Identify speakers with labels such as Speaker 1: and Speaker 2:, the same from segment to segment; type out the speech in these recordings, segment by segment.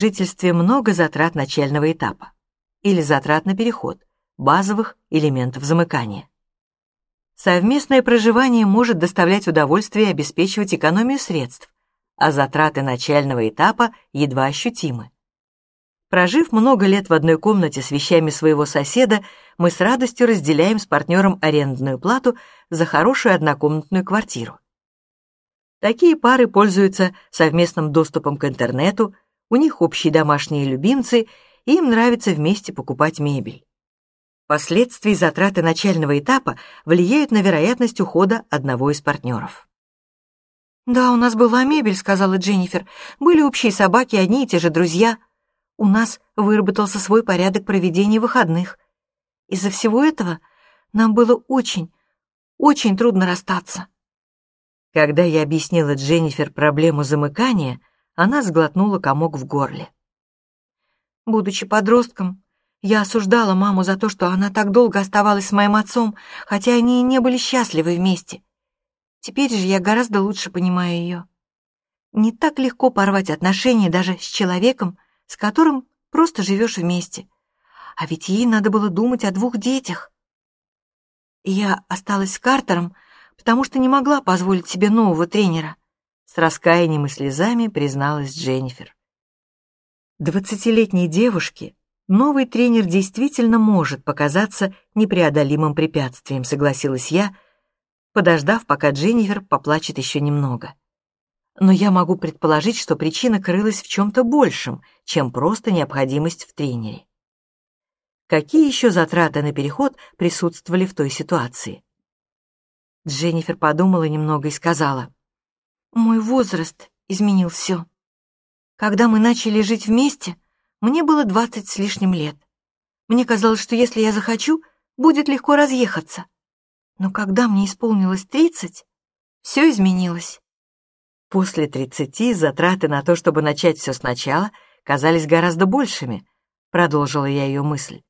Speaker 1: жительстве много затрат начального этапа или затрат на переход, базовых элементов замыкания. Совместное проживание может доставлять удовольствие и обеспечивать экономию средств, а затраты начального этапа едва ощутимы. Прожив много лет в одной комнате с вещами своего соседа, мы с радостью разделяем с партнером арендную плату за хорошую однокомнатную квартиру. Такие пары пользуются совместным доступом к интернету, у них общие домашние любимцы, и им нравится вместе покупать мебель. Последствия затраты начального этапа влияют на вероятность ухода одного из партнеров.
Speaker 2: «Да, у нас была мебель», — сказала Дженнифер. «Были общие собаки, одни и те же друзья. У нас выработался свой порядок проведения выходных. Из-за всего этого нам было очень, очень трудно расстаться».
Speaker 1: Когда я объяснила Дженнифер проблему замыкания, она сглотнула комок в горле.
Speaker 2: Будучи подростком, я осуждала маму за то, что она так долго оставалась с моим отцом, хотя они и не были счастливы вместе. Теперь же я гораздо лучше понимаю ее. Не так легко порвать отношения даже с человеком, с которым просто живешь вместе. А ведь ей надо было думать о двух детях. Я осталась с Картером, потому что не могла позволить себе нового тренера.
Speaker 1: С раскаянием и слезами призналась Дженнифер. Двадцатилетней девушке новый тренер действительно может показаться непреодолимым препятствием, согласилась я, подождав, пока Дженнифер поплачет еще немного. Но я могу предположить, что причина крылась в чем-то большем, чем просто необходимость в тренере. Какие еще затраты на переход присутствовали в той ситуации? Дженнифер подумала немного и сказала —
Speaker 2: мой возраст изменил все. Когда мы начали жить вместе, мне было двадцать с лишним лет. Мне казалось, что если я захочу, будет легко разъехаться. Но когда мне исполнилось тридцать, все изменилось.
Speaker 1: После тридцати затраты на то, чтобы начать все сначала, казались гораздо большими, продолжила я ее мысль.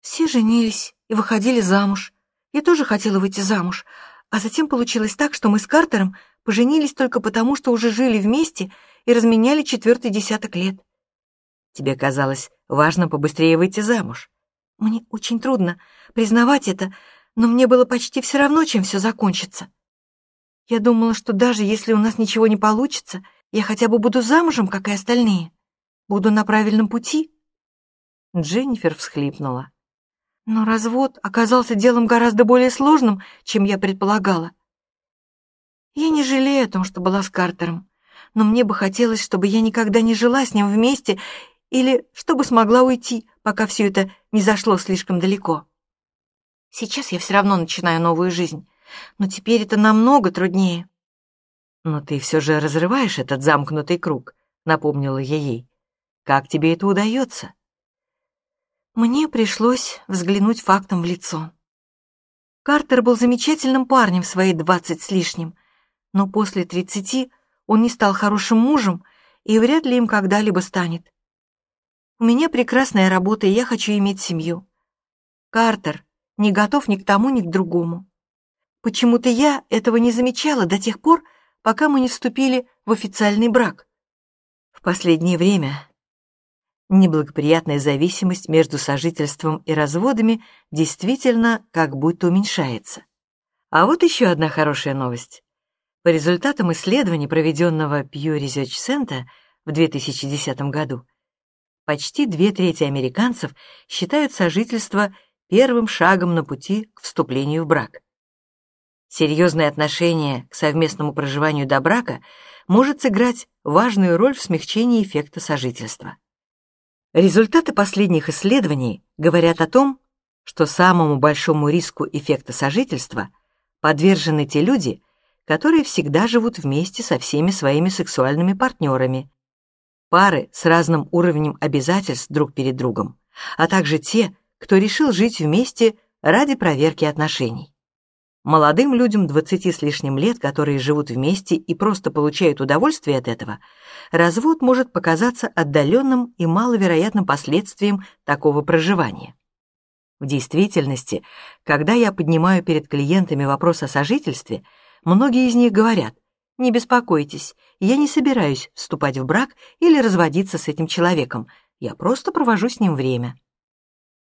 Speaker 2: Все женились и выходили замуж. Я тоже хотела выйти замуж, а затем получилось так, что мы с Картером поженились только потому, что уже жили вместе и разменяли четвертый десяток лет.
Speaker 1: Тебе казалось важно побыстрее выйти замуж.
Speaker 2: Мне очень трудно признавать это, но мне было почти все равно, чем все закончится. Я думала, что даже если у нас ничего не получится, я хотя бы буду замужем, как и остальные. Буду на правильном пути.
Speaker 1: Дженнифер всхлипнула.
Speaker 2: Но развод оказался делом гораздо более сложным, чем я предполагала. Я не жалею о том, что была с Картером, но мне бы хотелось, чтобы я никогда не жила с ним вместе или чтобы смогла уйти, пока все это не зашло слишком далеко. Сейчас я все равно начинаю новую жизнь, но теперь это намного труднее.
Speaker 1: Но ты все же разрываешь этот замкнутый круг, напомнила я ей. Как тебе это удается?
Speaker 2: Мне пришлось взглянуть фактом в лицо. Картер был замечательным парнем в свои двадцать с лишним, но после тридцати он не стал хорошим мужем и вряд ли им когда-либо станет. У меня прекрасная работа, и я хочу иметь семью. Картер не готов ни к тому, ни к другому. Почему-то я этого не замечала до тех пор, пока мы не вступили в официальный брак.
Speaker 1: В последнее время неблагоприятная зависимость между сожительством и разводами действительно как будто уменьшается. А вот еще одна хорошая новость. По результатам исследования, проведенного Pew Research Center в 2010 году, почти две трети американцев считают сожительство первым шагом на пути к вступлению в брак. Серьезное отношение к совместному проживанию до брака может сыграть важную роль в смягчении эффекта сожительства. Результаты последних исследований говорят о том, что самому большому риску эффекта сожительства подвержены те люди, которые всегда живут вместе со всеми своими сексуальными партнерами, пары с разным уровнем обязательств друг перед другом, а также те, кто решил жить вместе ради проверки отношений. Молодым людям 20 с лишним лет, которые живут вместе и просто получают удовольствие от этого, развод может показаться отдаленным и маловероятным последствием такого проживания. В действительности, когда я поднимаю перед клиентами вопрос о сожительстве – Многие из них говорят, Не беспокойтесь, я не собираюсь вступать в брак или разводиться с этим человеком, я просто провожу с ним время.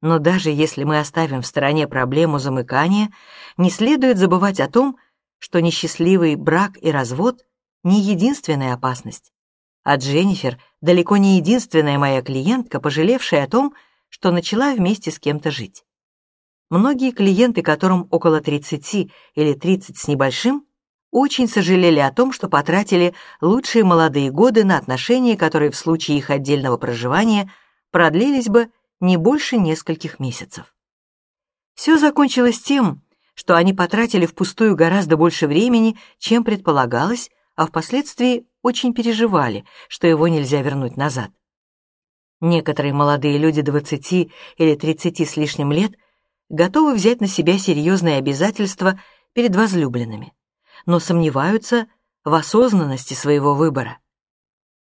Speaker 1: Но даже если мы оставим в стороне проблему замыкания, не следует забывать о том, что несчастливый брак и развод — не единственная опасность. А Дженнифер далеко не единственная моя клиентка, пожалевшая о том, что начала вместе с кем-то жить. Многие клиенты, которым около 30 или 30 с небольшим, очень сожалели о том, что потратили лучшие молодые годы на отношения, которые в случае их отдельного проживания продлились бы не больше нескольких месяцев. Все закончилось тем, что они потратили впустую гораздо больше времени, чем предполагалось, а впоследствии очень переживали, что его нельзя вернуть назад. Некоторые молодые люди 20 или 30 с лишним лет готовы взять на себя серьезные обязательства перед возлюбленными, но сомневаются в осознанности своего выбора.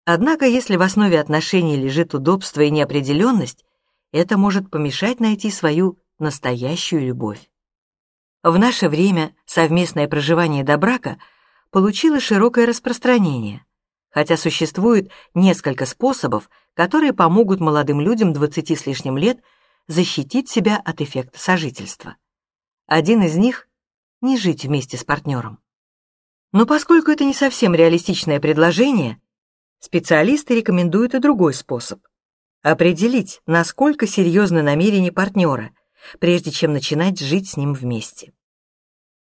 Speaker 1: Однако, если в основе отношений лежит удобство и неопределенность, это может помешать найти свою настоящую любовь. В наше время совместное проживание до брака получило широкое распространение, хотя существует несколько способов, которые помогут молодым людям 20 с лишним лет защитить себя от эффекта сожительства. Один из них — не жить вместе с партнером. Но поскольку это не совсем реалистичное предложение, специалисты рекомендуют и другой способ — определить, насколько серьезны намерения партнера, прежде чем начинать жить с ним вместе.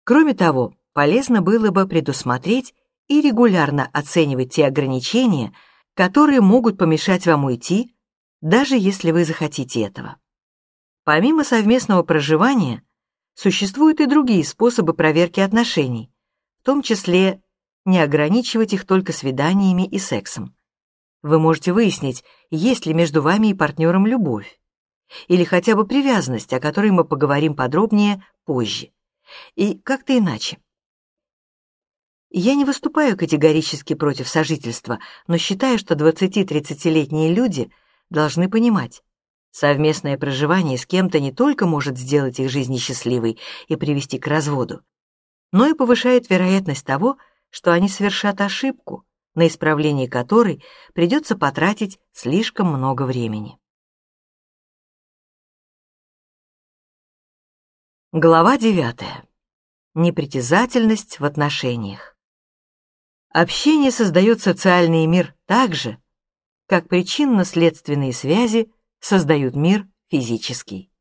Speaker 1: Кроме того, полезно было бы предусмотреть и регулярно оценивать те ограничения, которые могут помешать вам уйти, даже если вы захотите этого. Помимо совместного проживания, существуют и другие способы проверки отношений, в том числе не ограничивать их только свиданиями и сексом. Вы можете выяснить, есть ли между вами и партнером любовь, или хотя бы привязанность, о которой мы поговорим подробнее позже, и как-то иначе. Я не выступаю категорически против сожительства, но считаю, что 20-30-летние люди должны понимать, совместное проживание с кем-то не только может сделать их жизнь счастливой и привести к разводу, но и повышает вероятность того, что они совершат ошибку, на исправление которой придется потратить слишком много времени. Глава 9. Непритязательность в отношениях. Общение создает социальный мир так же, как причинно-следственные связи создают мир физический.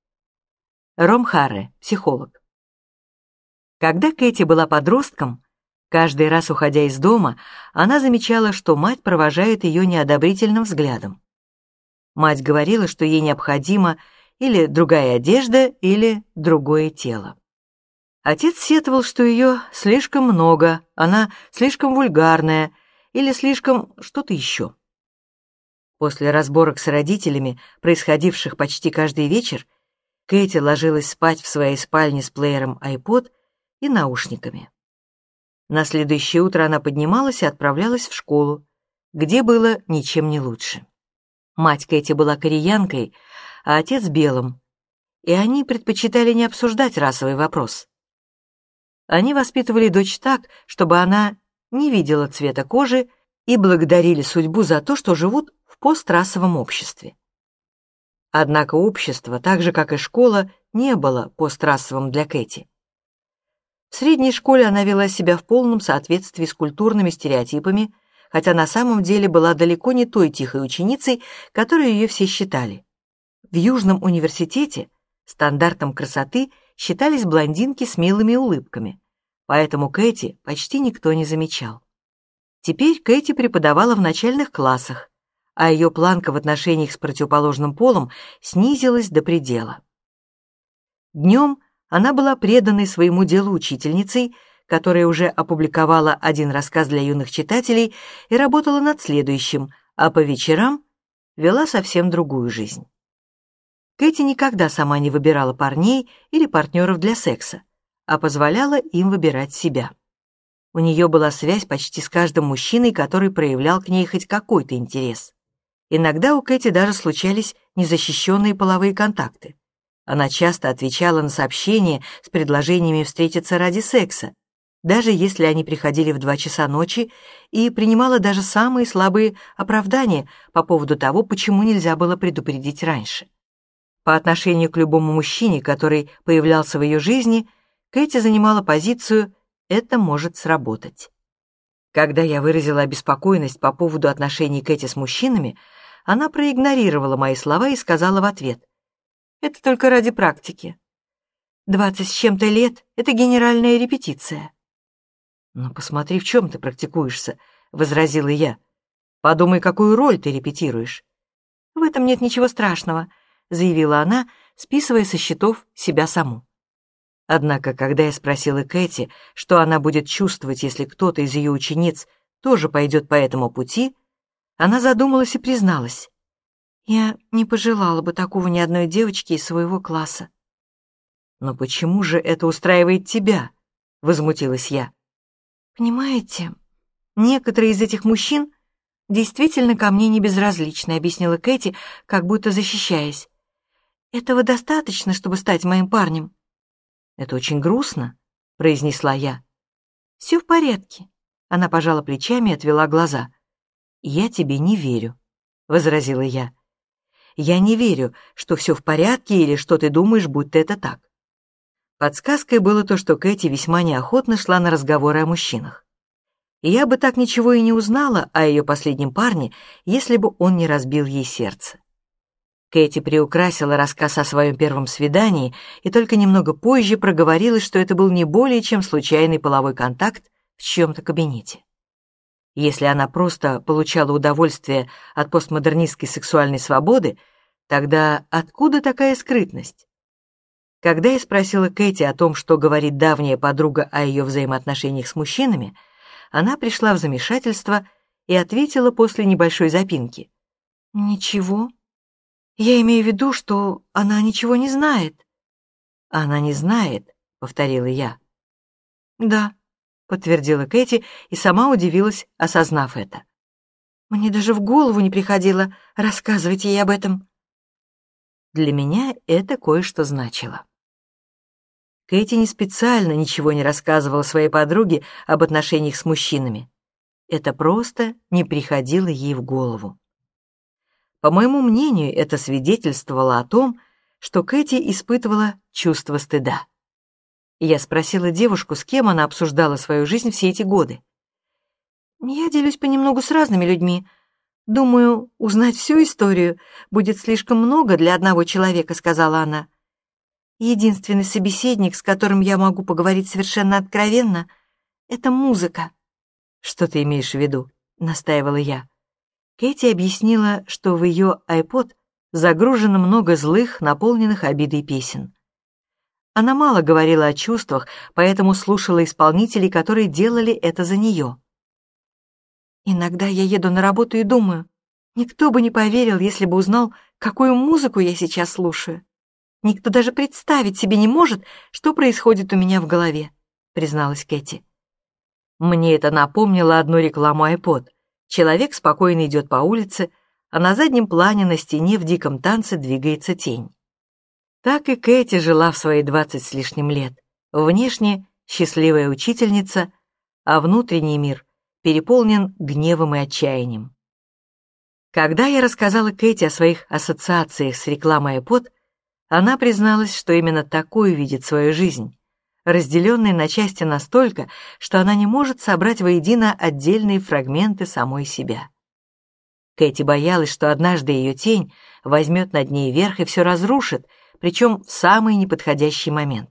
Speaker 1: Ром Харре, психолог. Когда Кэти была подростком, каждый раз уходя из дома, она замечала, что мать провожает ее неодобрительным взглядом. Мать говорила, что ей необходимо или другая одежда, или другое тело. Отец сетовал, что ее слишком много, она слишком вульгарная или слишком что-то еще. После разборок с родителями, происходивших почти каждый вечер, Кэти ложилась спать в своей спальне с плеером iPod и наушниками. На следующее утро она поднималась и отправлялась в школу, где было ничем не лучше. Мать Кэти была кореянкой, а отец белым, и они предпочитали не обсуждать расовый вопрос. Они воспитывали дочь так, чтобы она не видела цвета кожи и благодарили судьбу за то, что живут в пострасовом обществе. Однако общество, так же как и школа, не было пострасовым для Кэти. В средней школе она вела себя в полном соответствии с культурными стереотипами, хотя на самом деле была далеко не той тихой ученицей, которой ее все считали. В Южном университете стандартом красоты считались блондинки с милыми улыбками, поэтому Кэти почти никто не замечал. Теперь Кэти преподавала в начальных классах, а ее планка в отношениях с противоположным полом снизилась до предела. Днем она была преданной своему делу учительницей, которая уже опубликовала один рассказ для юных читателей и работала над следующим, а по вечерам вела совсем другую жизнь. Кэти никогда сама не выбирала парней или партнеров для секса, а позволяла им выбирать себя. У нее была связь почти с каждым мужчиной, который проявлял к ней хоть какой-то интерес. Иногда у Кэти даже случались незащищенные половые контакты. Она часто отвечала на сообщения с предложениями встретиться ради секса, даже если они приходили в два часа ночи, и принимала даже самые слабые оправдания по поводу того, почему нельзя было предупредить раньше. По отношению к любому мужчине, который появлялся в ее жизни, Кэти занимала позицию «это может сработать». Когда я выразила обеспокоенность по поводу отношений Кэти с мужчинами, она проигнорировала мои слова и сказала в ответ «Это только ради практики. Двадцать с чем-то лет — это генеральная репетиция». «Ну, посмотри, в чем ты практикуешься», — возразила я. «Подумай, какую роль ты репетируешь». «В этом нет ничего страшного», — заявила она, списывая со счетов себя саму. Однако, когда я спросила Кэти, что она будет чувствовать, если кто-то из ее учениц тоже пойдет по этому пути, она задумалась и призналась. «Я не пожелала бы такого ни одной девочки из своего класса». «Но почему же это устраивает тебя?» — возмутилась я. «Понимаете, некоторые из этих мужчин действительно ко мне не безразличны», — объяснила Кэти, как будто защищаясь. «Этого достаточно, чтобы стать моим парнем». «Это очень грустно», — произнесла я. «Все в порядке», — она пожала плечами и отвела глаза. «Я тебе не верю», — возразила я. «Я не верю, что все в порядке или что ты думаешь, будто это так». Подсказкой было то, что Кэти весьма неохотно шла на разговоры о мужчинах. Я бы так ничего и не узнала о ее последнем парне, если бы он не разбил ей сердце. Кэти приукрасила рассказ о своем первом свидании и только немного позже проговорилась, что это был не более чем случайный половой контакт в чьем-то кабинете. Если она просто получала удовольствие от постмодернистской сексуальной свободы, тогда откуда такая скрытность? Когда я спросила Кэти о том, что говорит давняя подруга о ее взаимоотношениях с мужчинами, она пришла в замешательство и ответила после небольшой запинки. «Ничего», я имею в виду, что она ничего не знает. Она не знает, повторила я. Да, подтвердила Кэти и сама удивилась, осознав это. Мне даже в голову не приходило рассказывать ей об этом. Для меня это кое-что значило. Кэти не специально ничего не рассказывала своей подруге об отношениях с мужчинами. Это просто не приходило ей в голову. По моему мнению, это свидетельствовало о том, что Кэти испытывала чувство стыда. Я спросила девушку, с кем она обсуждала свою жизнь все эти годы. «Я делюсь понемногу с разными людьми. Думаю, узнать всю историю будет слишком много для одного человека», — сказала она. «Единственный собеседник, с которым я могу поговорить совершенно откровенно, — это музыка». «Что ты имеешь в виду?» — настаивала я. Кэти объяснила, что в ее iPod загружено много злых, наполненных обидой песен. Она мало говорила о чувствах, поэтому слушала исполнителей, которые делали это за нее. Иногда я еду на работу и думаю, никто бы не поверил, если бы узнал, какую музыку я сейчас слушаю. Никто даже представить себе не может, что происходит у меня в голове, призналась Кэти. Мне это напомнило одну рекламу iPod — Человек спокойно идет по улице, а на заднем плане на стене в диком танце двигается тень. Так и Кэти жила в свои двадцать с лишним лет. Внешне счастливая учительница, а внутренний мир переполнен гневом и отчаянием. Когда я рассказала Кэти о своих ассоциациях с рекламой iPod, она призналась, что именно такую видит свою жизнь разделенной на части настолько, что она не может собрать воедино отдельные фрагменты самой себя. Кэти боялась, что однажды ее тень возьмет над ней верх и все разрушит, причем в самый неподходящий момент.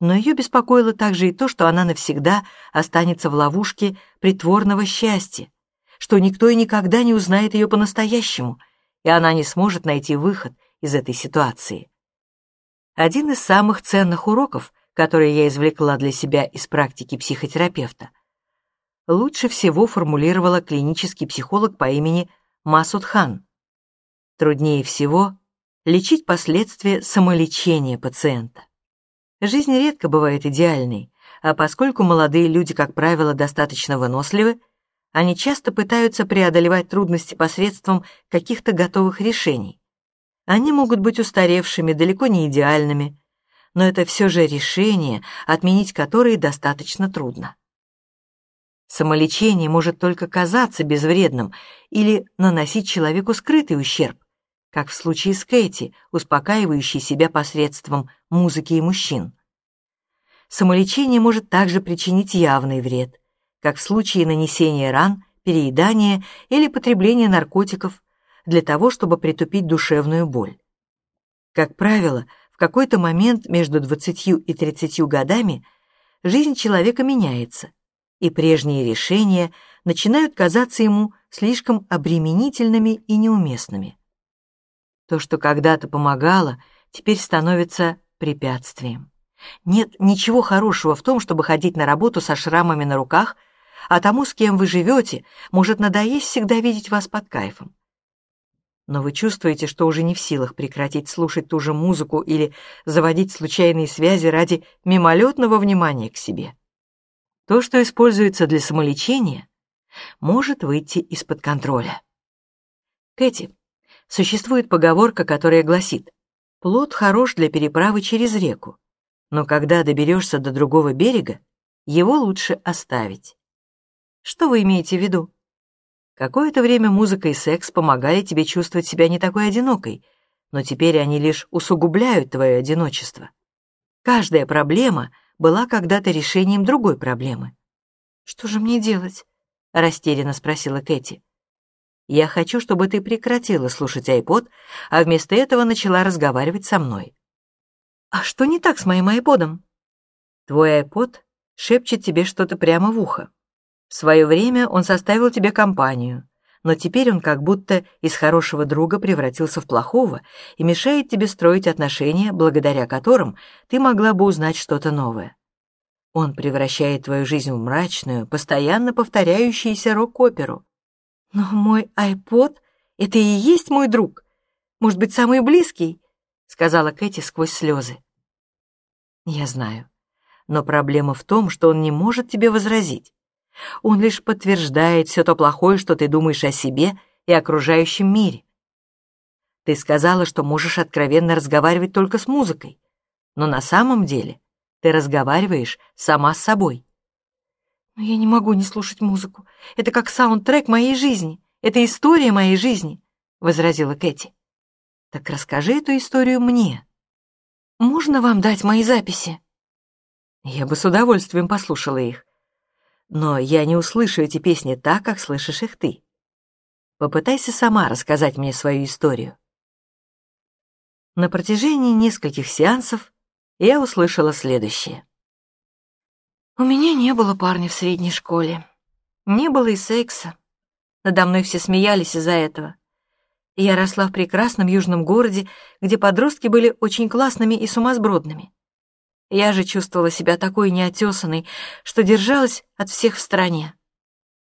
Speaker 1: Но ее беспокоило также и то, что она навсегда останется в ловушке притворного счастья, что никто и никогда не узнает ее по-настоящему, и она не сможет найти выход из этой ситуации. Один из самых ценных уроков, которые я извлекла для себя из практики психотерапевта, лучше всего формулировала клинический психолог по имени Масуд Хан. Труднее всего лечить последствия самолечения пациента. Жизнь редко бывает идеальной, а поскольку молодые люди, как правило, достаточно выносливы, они часто пытаются преодолевать трудности посредством каких-то готовых решений. Они могут быть устаревшими, далеко не идеальными, но это все же решение, отменить которое достаточно трудно. Самолечение может только казаться безвредным или наносить человеку скрытый ущерб, как в случае с Кэти, успокаивающей себя посредством музыки и мужчин. Самолечение может также причинить явный вред, как в случае нанесения ран, переедания или потребления наркотиков для того, чтобы притупить душевную боль. Как правило, в какой-то момент между 20 и 30 годами жизнь человека меняется, и прежние решения начинают казаться ему слишком обременительными и неуместными. То, что когда-то помогало, теперь становится препятствием. Нет ничего хорошего в том, чтобы ходить на работу со шрамами на руках, а тому, с кем вы живете, может надоесть всегда видеть вас под кайфом. Но вы чувствуете, что уже не в силах прекратить слушать ту же музыку или заводить случайные связи ради мимолетного внимания к себе. То, что используется для самолечения, может выйти из-под контроля. Кэти, Существует поговорка, которая гласит «Плод хорош для переправы через реку, но когда доберешься до другого берега, его лучше оставить». Что вы имеете в виду? Какое-то время музыка и секс помогали тебе чувствовать себя не такой одинокой, но теперь они лишь усугубляют твое одиночество. Каждая проблема была когда-то решением другой проблемы. «Что же мне делать?» — растерянно спросила Кэти. Я хочу, чтобы ты прекратила слушать айпод, а вместо этого начала разговаривать со мной. А что не так с моим айподом? Твой айпод шепчет тебе что-то прямо в ухо. В свое время он составил тебе компанию, но теперь он как будто из хорошего друга превратился в плохого и мешает тебе строить отношения, благодаря которым ты могла бы узнать что-то новое. Он превращает твою жизнь в мрачную, постоянно повторяющуюся рок-оперу, но мой айпод — это и есть мой друг. Может быть, самый близкий, — сказала Кэти сквозь слезы. Я знаю. Но проблема в том, что он не может тебе возразить. Он лишь подтверждает все то плохое, что ты думаешь о себе и окружающем мире. Ты сказала, что можешь откровенно разговаривать только с музыкой, но на самом деле ты разговариваешь сама с собой. Но я не могу не слушать музыку. Это как саундтрек моей жизни. Это история моей жизни, — возразила Кэти. Так расскажи эту историю мне. Можно вам дать мои записи? Я бы с удовольствием послушала их. Но я не услышу эти песни так, как слышишь их ты. Попытайся сама рассказать мне свою историю. На протяжении нескольких сеансов я услышала следующее. У меня не было парня в средней школе. Не было и секса. Надо мной все смеялись из-за этого. Я росла в прекрасном южном городе, где подростки были очень классными и сумасбродными. Я же чувствовала себя такой неотесанной, что держалась от всех в стороне.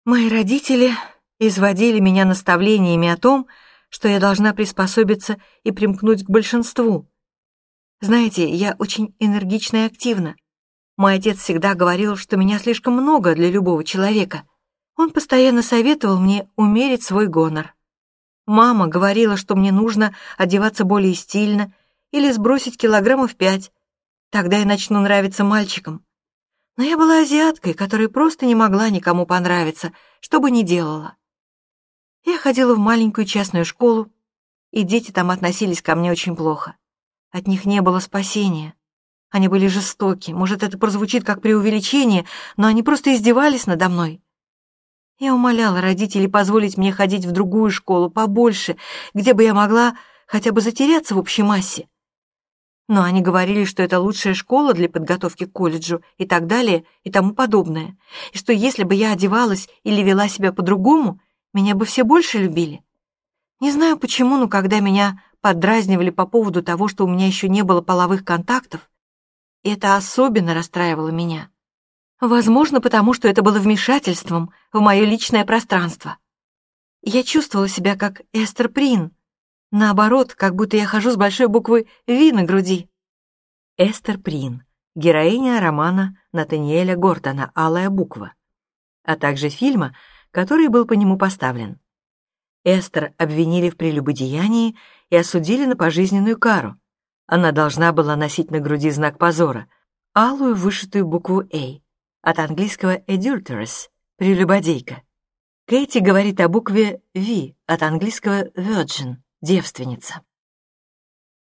Speaker 1: Мои родители изводили меня наставлениями о том, что я должна приспособиться и примкнуть к большинству. Знаете, я очень энергична и активна. Мой отец всегда говорил, что меня слишком много для любого человека. Он постоянно советовал мне умерить свой гонор. Мама говорила, что мне нужно одеваться более стильно или сбросить килограммов пять. Тогда я начну нравиться мальчикам. Но я была азиаткой, которая просто не могла никому понравиться, что бы ни делала. Я ходила в маленькую частную школу, и дети там относились ко мне очень плохо. От них не было спасения. Они были жестоки. Может, это прозвучит как преувеличение, но они просто издевались надо мной. Я умоляла родителей позволить мне ходить в другую школу, побольше, где бы я могла хотя бы затеряться в общей массе. Но они говорили, что это лучшая школа для подготовки к колледжу и так далее и тому подобное, и что если бы я одевалась или вела себя по-другому, меня бы все больше любили. Не знаю почему, но когда меня поддразнивали по поводу того, что у меня еще не было половых контактов, это особенно расстраивало меня. Возможно, потому что это было вмешательством в мое личное пространство. Я чувствовала себя как Эстер Прин. Наоборот, как будто я хожу с большой буквы «Ви» на груди. Эстер Прин, героиня романа Натаниэля Гортона «Алая буква», а также фильма, который был по нему поставлен. Эстер обвинили в прелюбодеянии и осудили на пожизненную кару, Она должна была носить на груди знак позора, алую вышитую букву «А», от английского «adulteress» — прелюбодейка. Кэти говорит о букве «V» от английского «virgin» — девственница.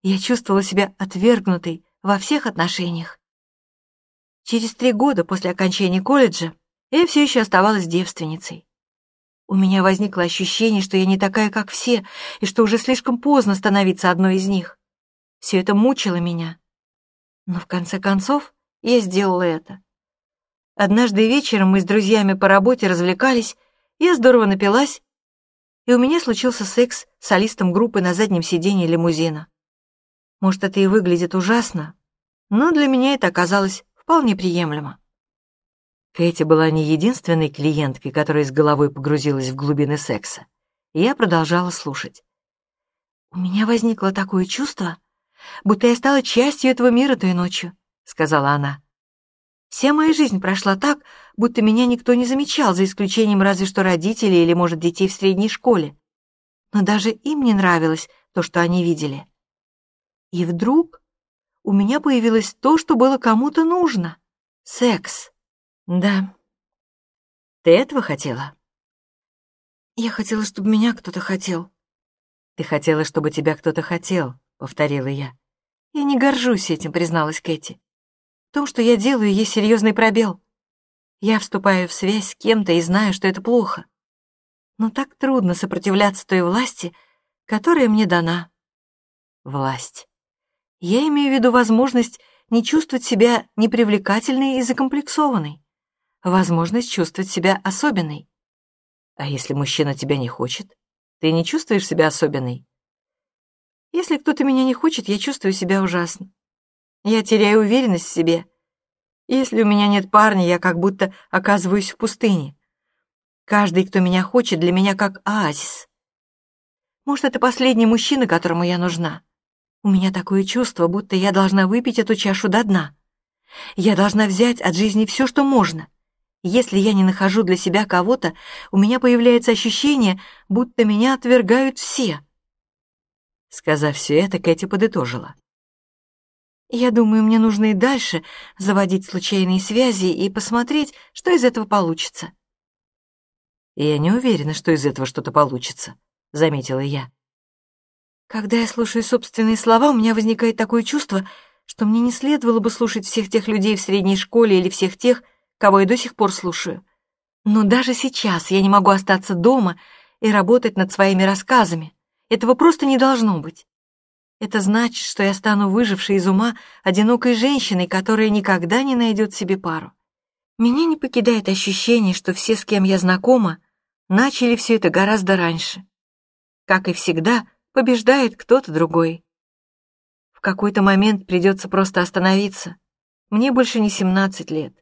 Speaker 1: Я чувствовала себя отвергнутой во всех отношениях. Через три года после окончания колледжа я все еще оставалась девственницей. У меня возникло ощущение, что я не такая, как все, и что уже слишком поздно становиться одной из них. Все это мучило меня. Но в конце концов я сделала это. Однажды вечером мы с друзьями по работе развлекались, я здорово напилась, и у меня случился секс с солистом группы на заднем сиденье лимузина. Может, это и выглядит ужасно, но для меня это оказалось вполне приемлемо. Кэти была не единственной клиенткой, которая с головой погрузилась в глубины секса. Я продолжала слушать. «У меня возникло такое чувство, будто я стала частью этого мира той ночью», — сказала она. «Вся моя жизнь прошла так, будто меня никто не замечал, за исключением разве что родителей или, может, детей в средней школе. Но даже им не нравилось то, что они видели. И вдруг у меня появилось то, что было кому-то нужно — секс». Да. Ты этого хотела? Я хотела, чтобы меня кто-то хотел. Ты хотела, чтобы тебя кто-то хотел, повторила я. Я не горжусь этим, призналась Кэти. В том, что я делаю, есть серьезный пробел. Я вступаю в связь с кем-то и знаю, что это плохо. Но так трудно сопротивляться той власти, которая мне дана. Власть. Я имею в виду возможность не чувствовать себя непривлекательной и закомплексованной возможность чувствовать себя особенной. А если мужчина тебя не хочет, ты не чувствуешь себя особенной? Если кто-то меня не хочет, я чувствую себя ужасно. Я теряю уверенность в себе. Если у меня нет парня, я как будто оказываюсь в пустыне. Каждый, кто меня хочет, для меня как оазис. Может, это последний мужчина, которому я нужна. У меня такое чувство, будто я должна выпить эту чашу до дна. Я должна взять от жизни все, что можно. Если я не нахожу для себя кого-то, у меня появляется ощущение, будто меня отвергают все. Сказав все это, Кэти подытожила. Я думаю, мне нужно и дальше заводить случайные связи и посмотреть, что из этого получится. Я не уверена, что из этого что-то получится, заметила я. Когда я слушаю собственные слова, у меня возникает такое чувство, что мне не следовало бы слушать всех тех людей в средней школе или всех тех, кого я до сих пор слушаю. Но даже сейчас я не могу остаться дома и работать над своими рассказами. Этого просто не должно быть. Это значит, что я стану выжившей из ума одинокой женщиной, которая никогда не найдет себе пару. Меня не покидает ощущение, что все, с кем я знакома, начали все это гораздо раньше. Как и всегда, побеждает кто-то другой. В какой-то момент придется просто остановиться. Мне больше не 17 лет.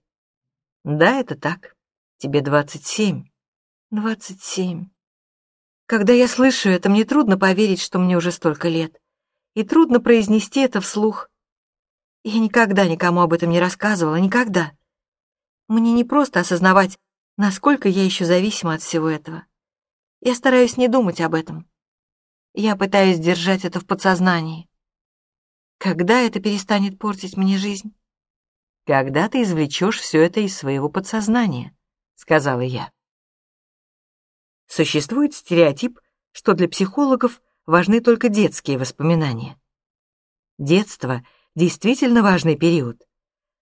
Speaker 1: Да, это так. Тебе 27. 27. Когда я слышу это, мне трудно поверить, что мне уже столько лет. И трудно произнести это вслух. Я никогда никому об этом не рассказывала, никогда. Мне не просто осознавать, насколько я еще зависима от всего этого. Я стараюсь не думать об этом. Я пытаюсь держать это в подсознании. Когда это перестанет портить мне жизнь? когда ты извлечешь все это из своего подсознания», — сказала я. Существует стереотип, что для психологов важны только детские воспоминания. Детство — действительно важный период,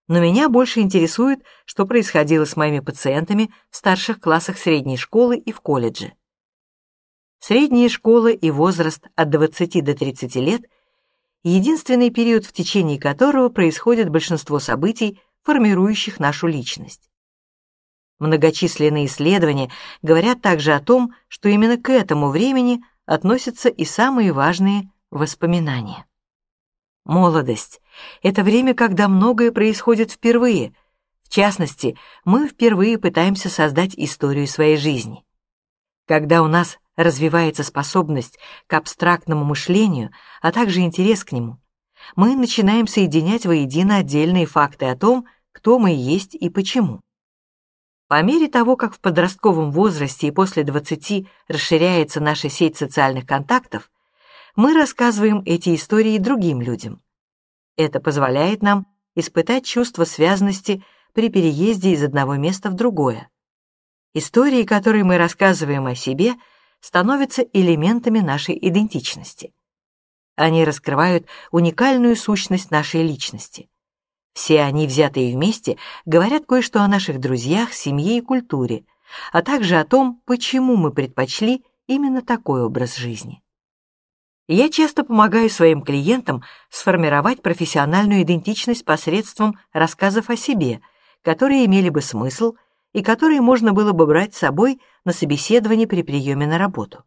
Speaker 1: но меня больше интересует, что происходило с моими пациентами в старших классах средней школы и в колледже. Средняя школа и возраст от 20 до 30 лет — единственный период, в течение которого происходит большинство событий, формирующих нашу личность. Многочисленные исследования говорят также о том, что именно к этому времени относятся и самые важные воспоминания. Молодость — это время, когда многое происходит впервые. В частности, мы впервые пытаемся создать историю своей жизни. Когда у нас развивается способность к абстрактному мышлению, а также интерес к нему, мы начинаем соединять воедино отдельные факты о том, кто мы есть и почему. По мере того, как в подростковом возрасте и после 20 расширяется наша сеть социальных контактов, мы рассказываем эти истории другим людям. Это позволяет нам испытать чувство связанности при переезде из одного места в другое. Истории, которые мы рассказываем о себе, становятся элементами нашей идентичности. Они раскрывают уникальную сущность нашей личности. Все они, взятые вместе, говорят кое-что о наших друзьях, семье и культуре, а также о том, почему мы предпочли именно такой образ жизни. Я часто помогаю своим клиентам сформировать профессиональную идентичность посредством рассказов о себе, которые имели бы смысл и которые можно было бы брать с собой на собеседование при приеме на работу.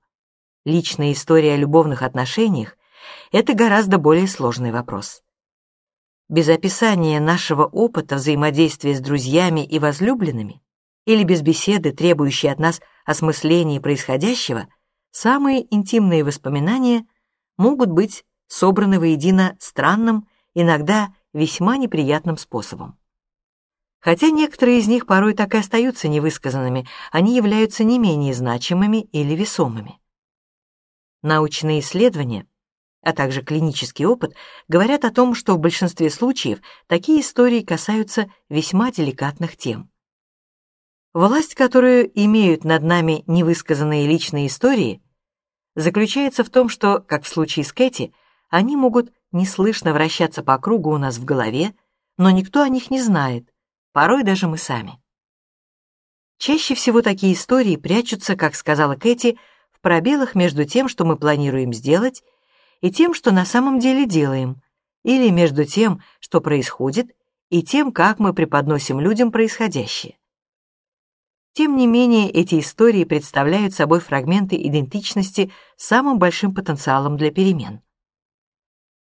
Speaker 1: Личная история о любовных отношениях – это гораздо более сложный вопрос. Без описания нашего опыта взаимодействия с друзьями и возлюбленными или без беседы, требующей от нас осмысления происходящего, самые интимные воспоминания могут быть собраны воедино странным, иногда весьма неприятным способом. Хотя некоторые из них порой так и остаются невысказанными, они являются не менее значимыми или весомыми. Научные исследования, а также клинический опыт говорят о том, что в большинстве случаев такие истории касаются весьма деликатных тем. Власть, которую имеют над нами невысказанные личные истории, заключается в том, что, как в случае с Кэти, они могут неслышно вращаться по кругу у нас в голове, но никто о них не знает, порой даже мы сами. Чаще всего такие истории прячутся, как сказала Кэти, в пробелах между тем, что мы планируем сделать, и тем, что на самом деле делаем, или между тем, что происходит, и тем, как мы преподносим людям происходящее. Тем не менее, эти истории представляют собой фрагменты идентичности с самым большим потенциалом для перемен.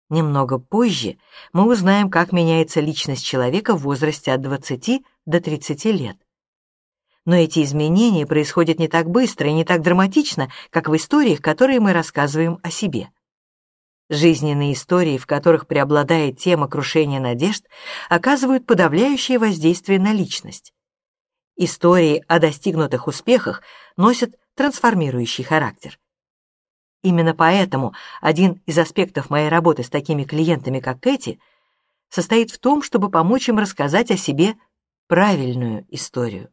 Speaker 1: Немного позже мы узнаем, как меняется личность человека в возрасте от 20 до 30 лет. Но эти изменения происходят не так быстро и не так драматично, как в историях, которые мы рассказываем о себе. Жизненные истории, в которых преобладает тема крушения надежд, оказывают подавляющее воздействие на личность. Истории о достигнутых успехах носят трансформирующий характер. Именно поэтому один из аспектов моей работы с такими клиентами, как Кэти, состоит в том, чтобы помочь им рассказать о себе правильную историю.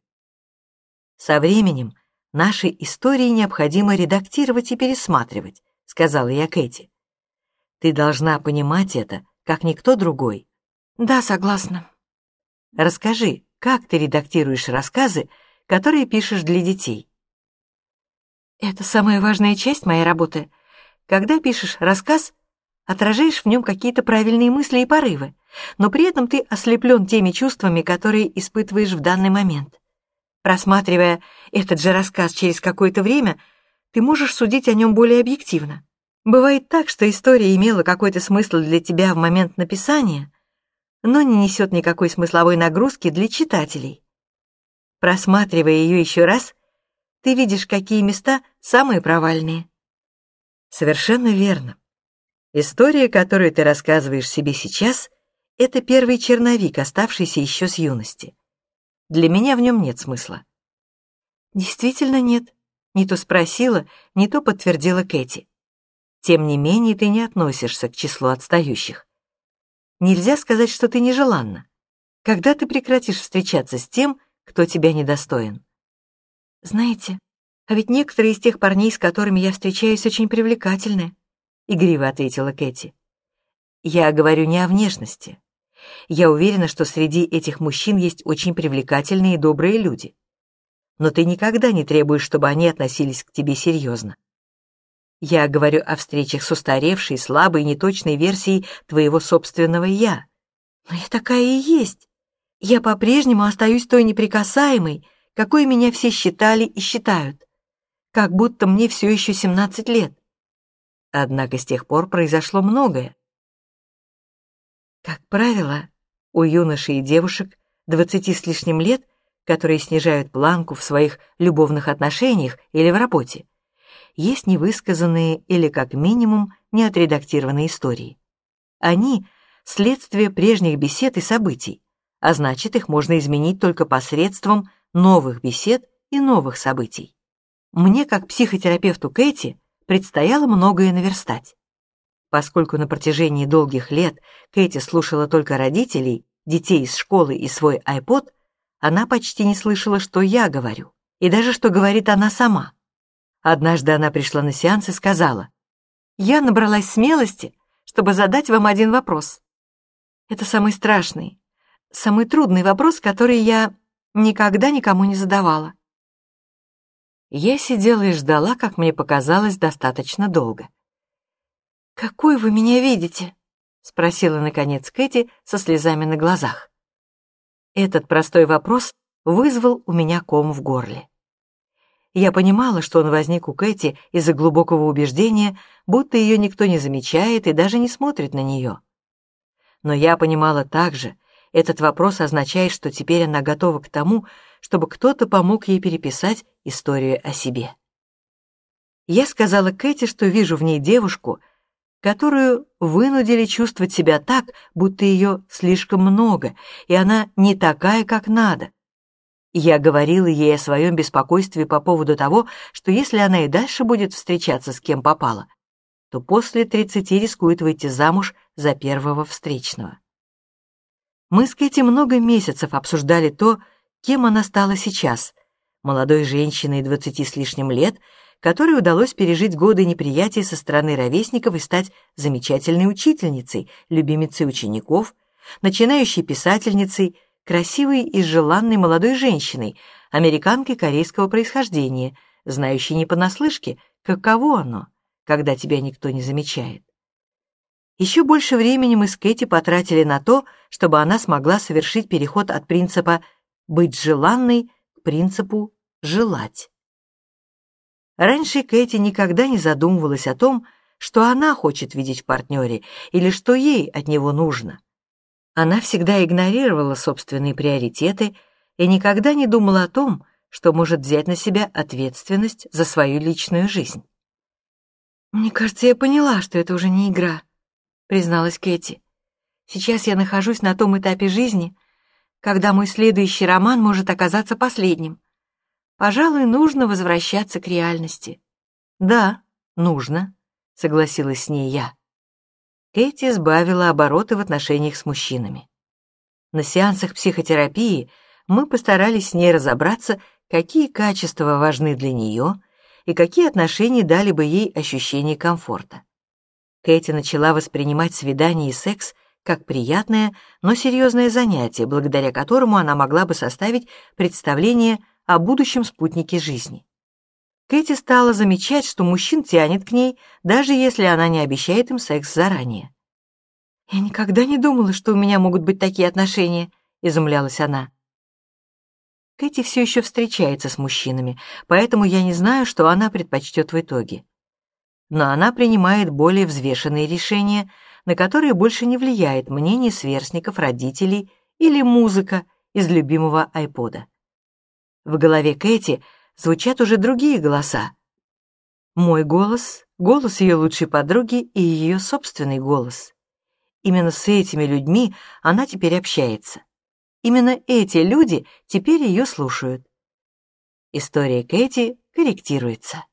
Speaker 1: Со временем наши истории необходимо редактировать и пересматривать, сказала я Кэти. Ты должна понимать это, как никто другой.
Speaker 2: Да, согласна.
Speaker 1: Расскажи, как ты редактируешь рассказы, которые пишешь для детей?
Speaker 2: Это самая важная часть моей работы. Когда пишешь рассказ, отражаешь в нем какие-то правильные мысли и порывы, но при этом ты ослеплен теми чувствами, которые испытываешь в данный момент. Просматривая этот же рассказ через какое-то время, ты можешь судить о нем более объективно. Бывает так, что история имела какой-то смысл для тебя в момент написания, но не несет никакой смысловой нагрузки для читателей. Просматривая ее еще раз, ты видишь, какие места самые провальные.
Speaker 1: Совершенно верно. История, которую ты рассказываешь себе сейчас, это первый черновик, оставшийся еще с юности. Для меня в нем нет смысла.
Speaker 2: Действительно нет. Не то спросила, не то подтвердила Кэти.
Speaker 1: Тем не менее, ты не относишься к числу отстающих. Нельзя сказать, что ты нежеланна. Когда ты прекратишь встречаться с тем, кто тебя недостоин?
Speaker 2: Знаете, а ведь некоторые из тех парней, с которыми я встречаюсь, очень привлекательны, игриво ответила Кэти.
Speaker 1: Я говорю не о внешности. Я уверена, что среди этих мужчин есть очень привлекательные и добрые люди. Но ты никогда не требуешь, чтобы они относились к тебе серьезно. Я говорю о встречах с устаревшей, слабой, неточной версией твоего собственного «я».
Speaker 2: Но я такая и есть. Я по-прежнему остаюсь той неприкасаемой, какой меня все считали и считают. Как будто мне все еще 17 лет.
Speaker 1: Однако с тех пор произошло многое. Как правило, у юношей и девушек 20 с лишним лет, которые снижают планку в своих любовных отношениях или в работе, есть невысказанные или, как минимум, неотредактированные истории. Они — следствие прежних бесед и событий, а значит, их можно изменить только посредством новых бесед и новых событий. Мне, как психотерапевту Кэти, предстояло многое наверстать. Поскольку на протяжении долгих лет Кэти слушала только родителей, детей из школы и свой iPod, она почти не слышала, что я говорю, и даже что говорит она сама. Однажды она пришла на сеанс и сказала, «Я набралась смелости, чтобы задать вам один вопрос. Это самый страшный, самый трудный вопрос, который я никогда никому не задавала. Я сидела и ждала, как мне показалось, достаточно долго. «Какой вы меня видите?» — спросила, наконец, Кэти со слезами на глазах. Этот простой вопрос вызвал у меня ком в горле. Я понимала, что он возник у Кэти из-за глубокого убеждения, будто ее никто не замечает и даже не смотрит на нее. Но я понимала также, этот вопрос означает, что теперь она готова к тому, чтобы кто-то помог ей переписать историю о себе. Я сказала Кэти, что вижу в ней девушку, которую вынудили чувствовать себя так, будто ее слишком много, и она не такая, как надо. Я говорила ей о своем беспокойстве по поводу того, что если она и дальше будет встречаться с кем попало, то после тридцати рискует выйти замуж за первого встречного. Мы с Кэти много месяцев обсуждали то, кем она стала сейчас, молодой женщиной двадцати с лишним лет, которой удалось пережить годы неприятия со стороны ровесников и стать замечательной учительницей, любимицей учеников, начинающей писательницей, красивой и желанной молодой женщиной, американкой корейского происхождения, знающей не понаслышке, каково оно, когда тебя никто не замечает. Еще больше времени мы с Кэти потратили на то, чтобы она смогла совершить переход от принципа «быть желанной» к принципу «желать». Раньше Кэти никогда не задумывалась о том, что она хочет видеть в партнере или что ей от него нужно. Она всегда игнорировала собственные приоритеты и никогда не думала о том, что может взять на себя ответственность за свою личную жизнь. «Мне кажется, я поняла, что это уже не игра», призналась Кэти. Сейчас я нахожусь на том этапе жизни, когда мой следующий роман может оказаться последним. Пожалуй, нужно возвращаться к реальности. Да, нужно, согласилась с ней я. Кэти сбавила обороты в отношениях с мужчинами. На сеансах психотерапии мы постарались с ней разобраться, какие качества важны для нее и какие отношения дали бы ей ощущение комфорта. Кэти начала воспринимать свидание и секс как приятное, но серьезное занятие, благодаря которому она могла бы составить представление о будущем спутнике жизни. Кэти стала замечать, что мужчин тянет к ней, даже если она не обещает им секс заранее. «Я никогда не думала, что у меня могут быть такие отношения», — изумлялась она. Кэти все еще встречается с мужчинами, поэтому я не знаю, что она предпочтет в итоге но она принимает более взвешенные решения, на которые больше не влияет мнение сверстников, родителей или музыка из любимого айпода. В голове Кэти звучат уже другие голоса. Мой голос, голос ее лучшей подруги и ее собственный голос. Именно с этими людьми она теперь общается. Именно эти люди теперь ее слушают. История Кэти корректируется.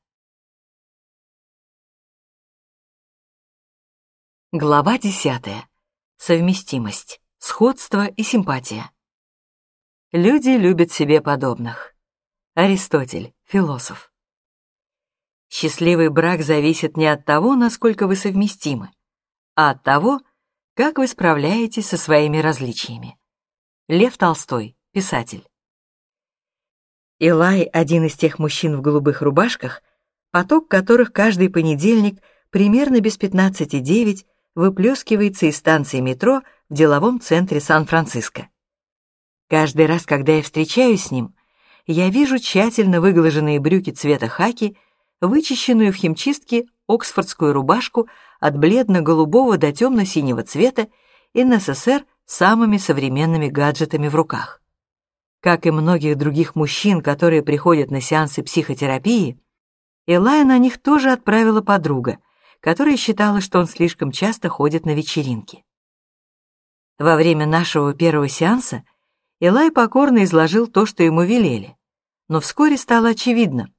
Speaker 1: Глава десятая. Совместимость, сходство и симпатия. Люди любят себе подобных. Аристотель, философ. Счастливый брак зависит не от того, насколько вы совместимы, а от того, как вы справляетесь со своими различиями. Лев Толстой, писатель. Илай — один из тех мужчин в голубых рубашках, поток которых каждый понедельник примерно без 15,9 выплескивается из станции метро в деловом центре Сан-Франциско. Каждый раз, когда я встречаюсь с ним, я вижу тщательно выглаженные брюки цвета хаки, вычищенную в химчистке оксфордскую рубашку от бледно-голубого до темно-синего цвета и НССР самыми современными гаджетами в руках. Как и многих других мужчин, которые приходят на сеансы психотерапии, Элая на них тоже отправила подруга, которая считала, что он слишком часто ходит на вечеринки. Во время нашего первого сеанса Элай покорно изложил то, что ему велели, но вскоре стало очевидно.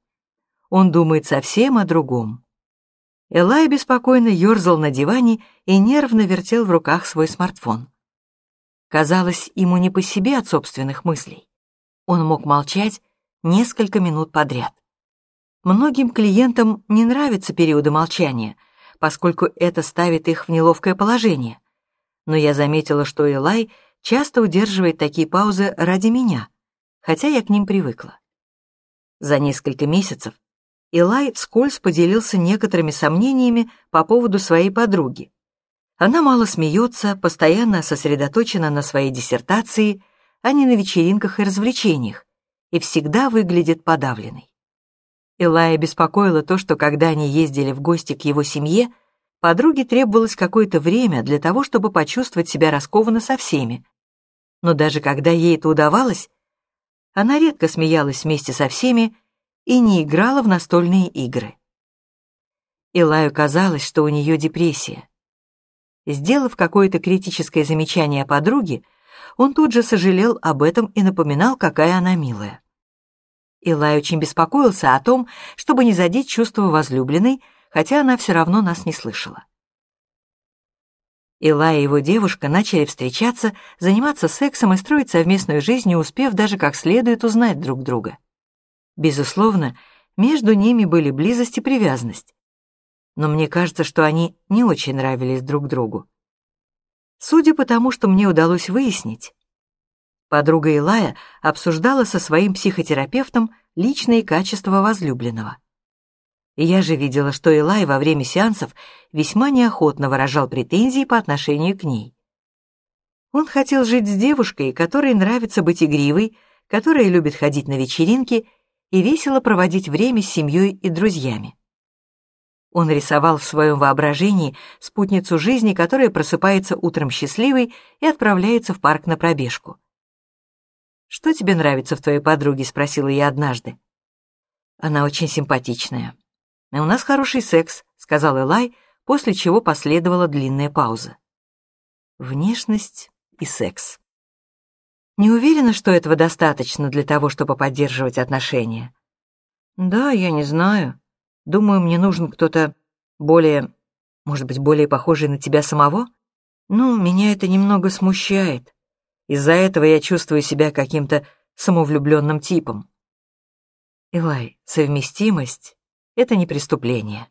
Speaker 1: Он думает совсем о другом. Элай беспокойно ерзал на диване и нервно вертел в руках свой смартфон. Казалось, ему не по себе от собственных мыслей. Он мог молчать несколько минут подряд. Многим клиентам не нравятся периоды молчания, поскольку это ставит их в неловкое положение. Но я заметила, что Элай часто удерживает такие паузы ради меня, хотя я к ним привыкла. За несколько месяцев Илай вскользь поделился некоторыми сомнениями по поводу своей подруги. Она мало смеется, постоянно сосредоточена на своей диссертации, а не на вечеринках и развлечениях, и всегда выглядит подавленной. Илая беспокоило то, что когда они ездили в гости к его семье, подруге требовалось какое-то время для того, чтобы почувствовать себя раскованно со всеми. Но даже когда ей это удавалось, она редко смеялась вместе со всеми и не играла в настольные игры. Илаю казалось, что у нее депрессия. Сделав какое-то критическое замечание о подруге, он тут же сожалел об этом и напоминал, какая она милая. Илай очень беспокоился о том, чтобы не задеть чувство возлюбленной, хотя она все равно нас не слышала. Илай и его девушка начали встречаться, заниматься сексом и строить совместную жизнь, не успев даже как следует узнать друг друга. Безусловно, между ними были близость и привязанность. Но мне кажется, что они не очень нравились друг другу. Судя по тому, что мне удалось выяснить, подруга Илая обсуждала со своим психотерапевтом личные качества возлюбленного. Я же видела, что Илай во время сеансов весьма неохотно выражал претензии по отношению к ней. Он хотел жить с девушкой, которой нравится быть игривой, которая любит ходить на вечеринки и весело проводить время с семьей и друзьями. Он рисовал в своем воображении спутницу жизни, которая просыпается утром счастливой и отправляется в парк на пробежку. «Что тебе нравится в твоей подруге?» — спросила я однажды. «Она очень симпатичная. У нас хороший секс», — сказал Элай, после чего последовала длинная пауза. Внешность и секс. Не уверена, что этого достаточно для того, чтобы поддерживать отношения. Да, я не знаю. Думаю, мне нужен кто-то более, может быть, более похожий на тебя самого. Ну, меня это немного смущает. Из-за этого я чувствую себя каким-то самовлюбленным типом. Илай, совместимость — это не преступление.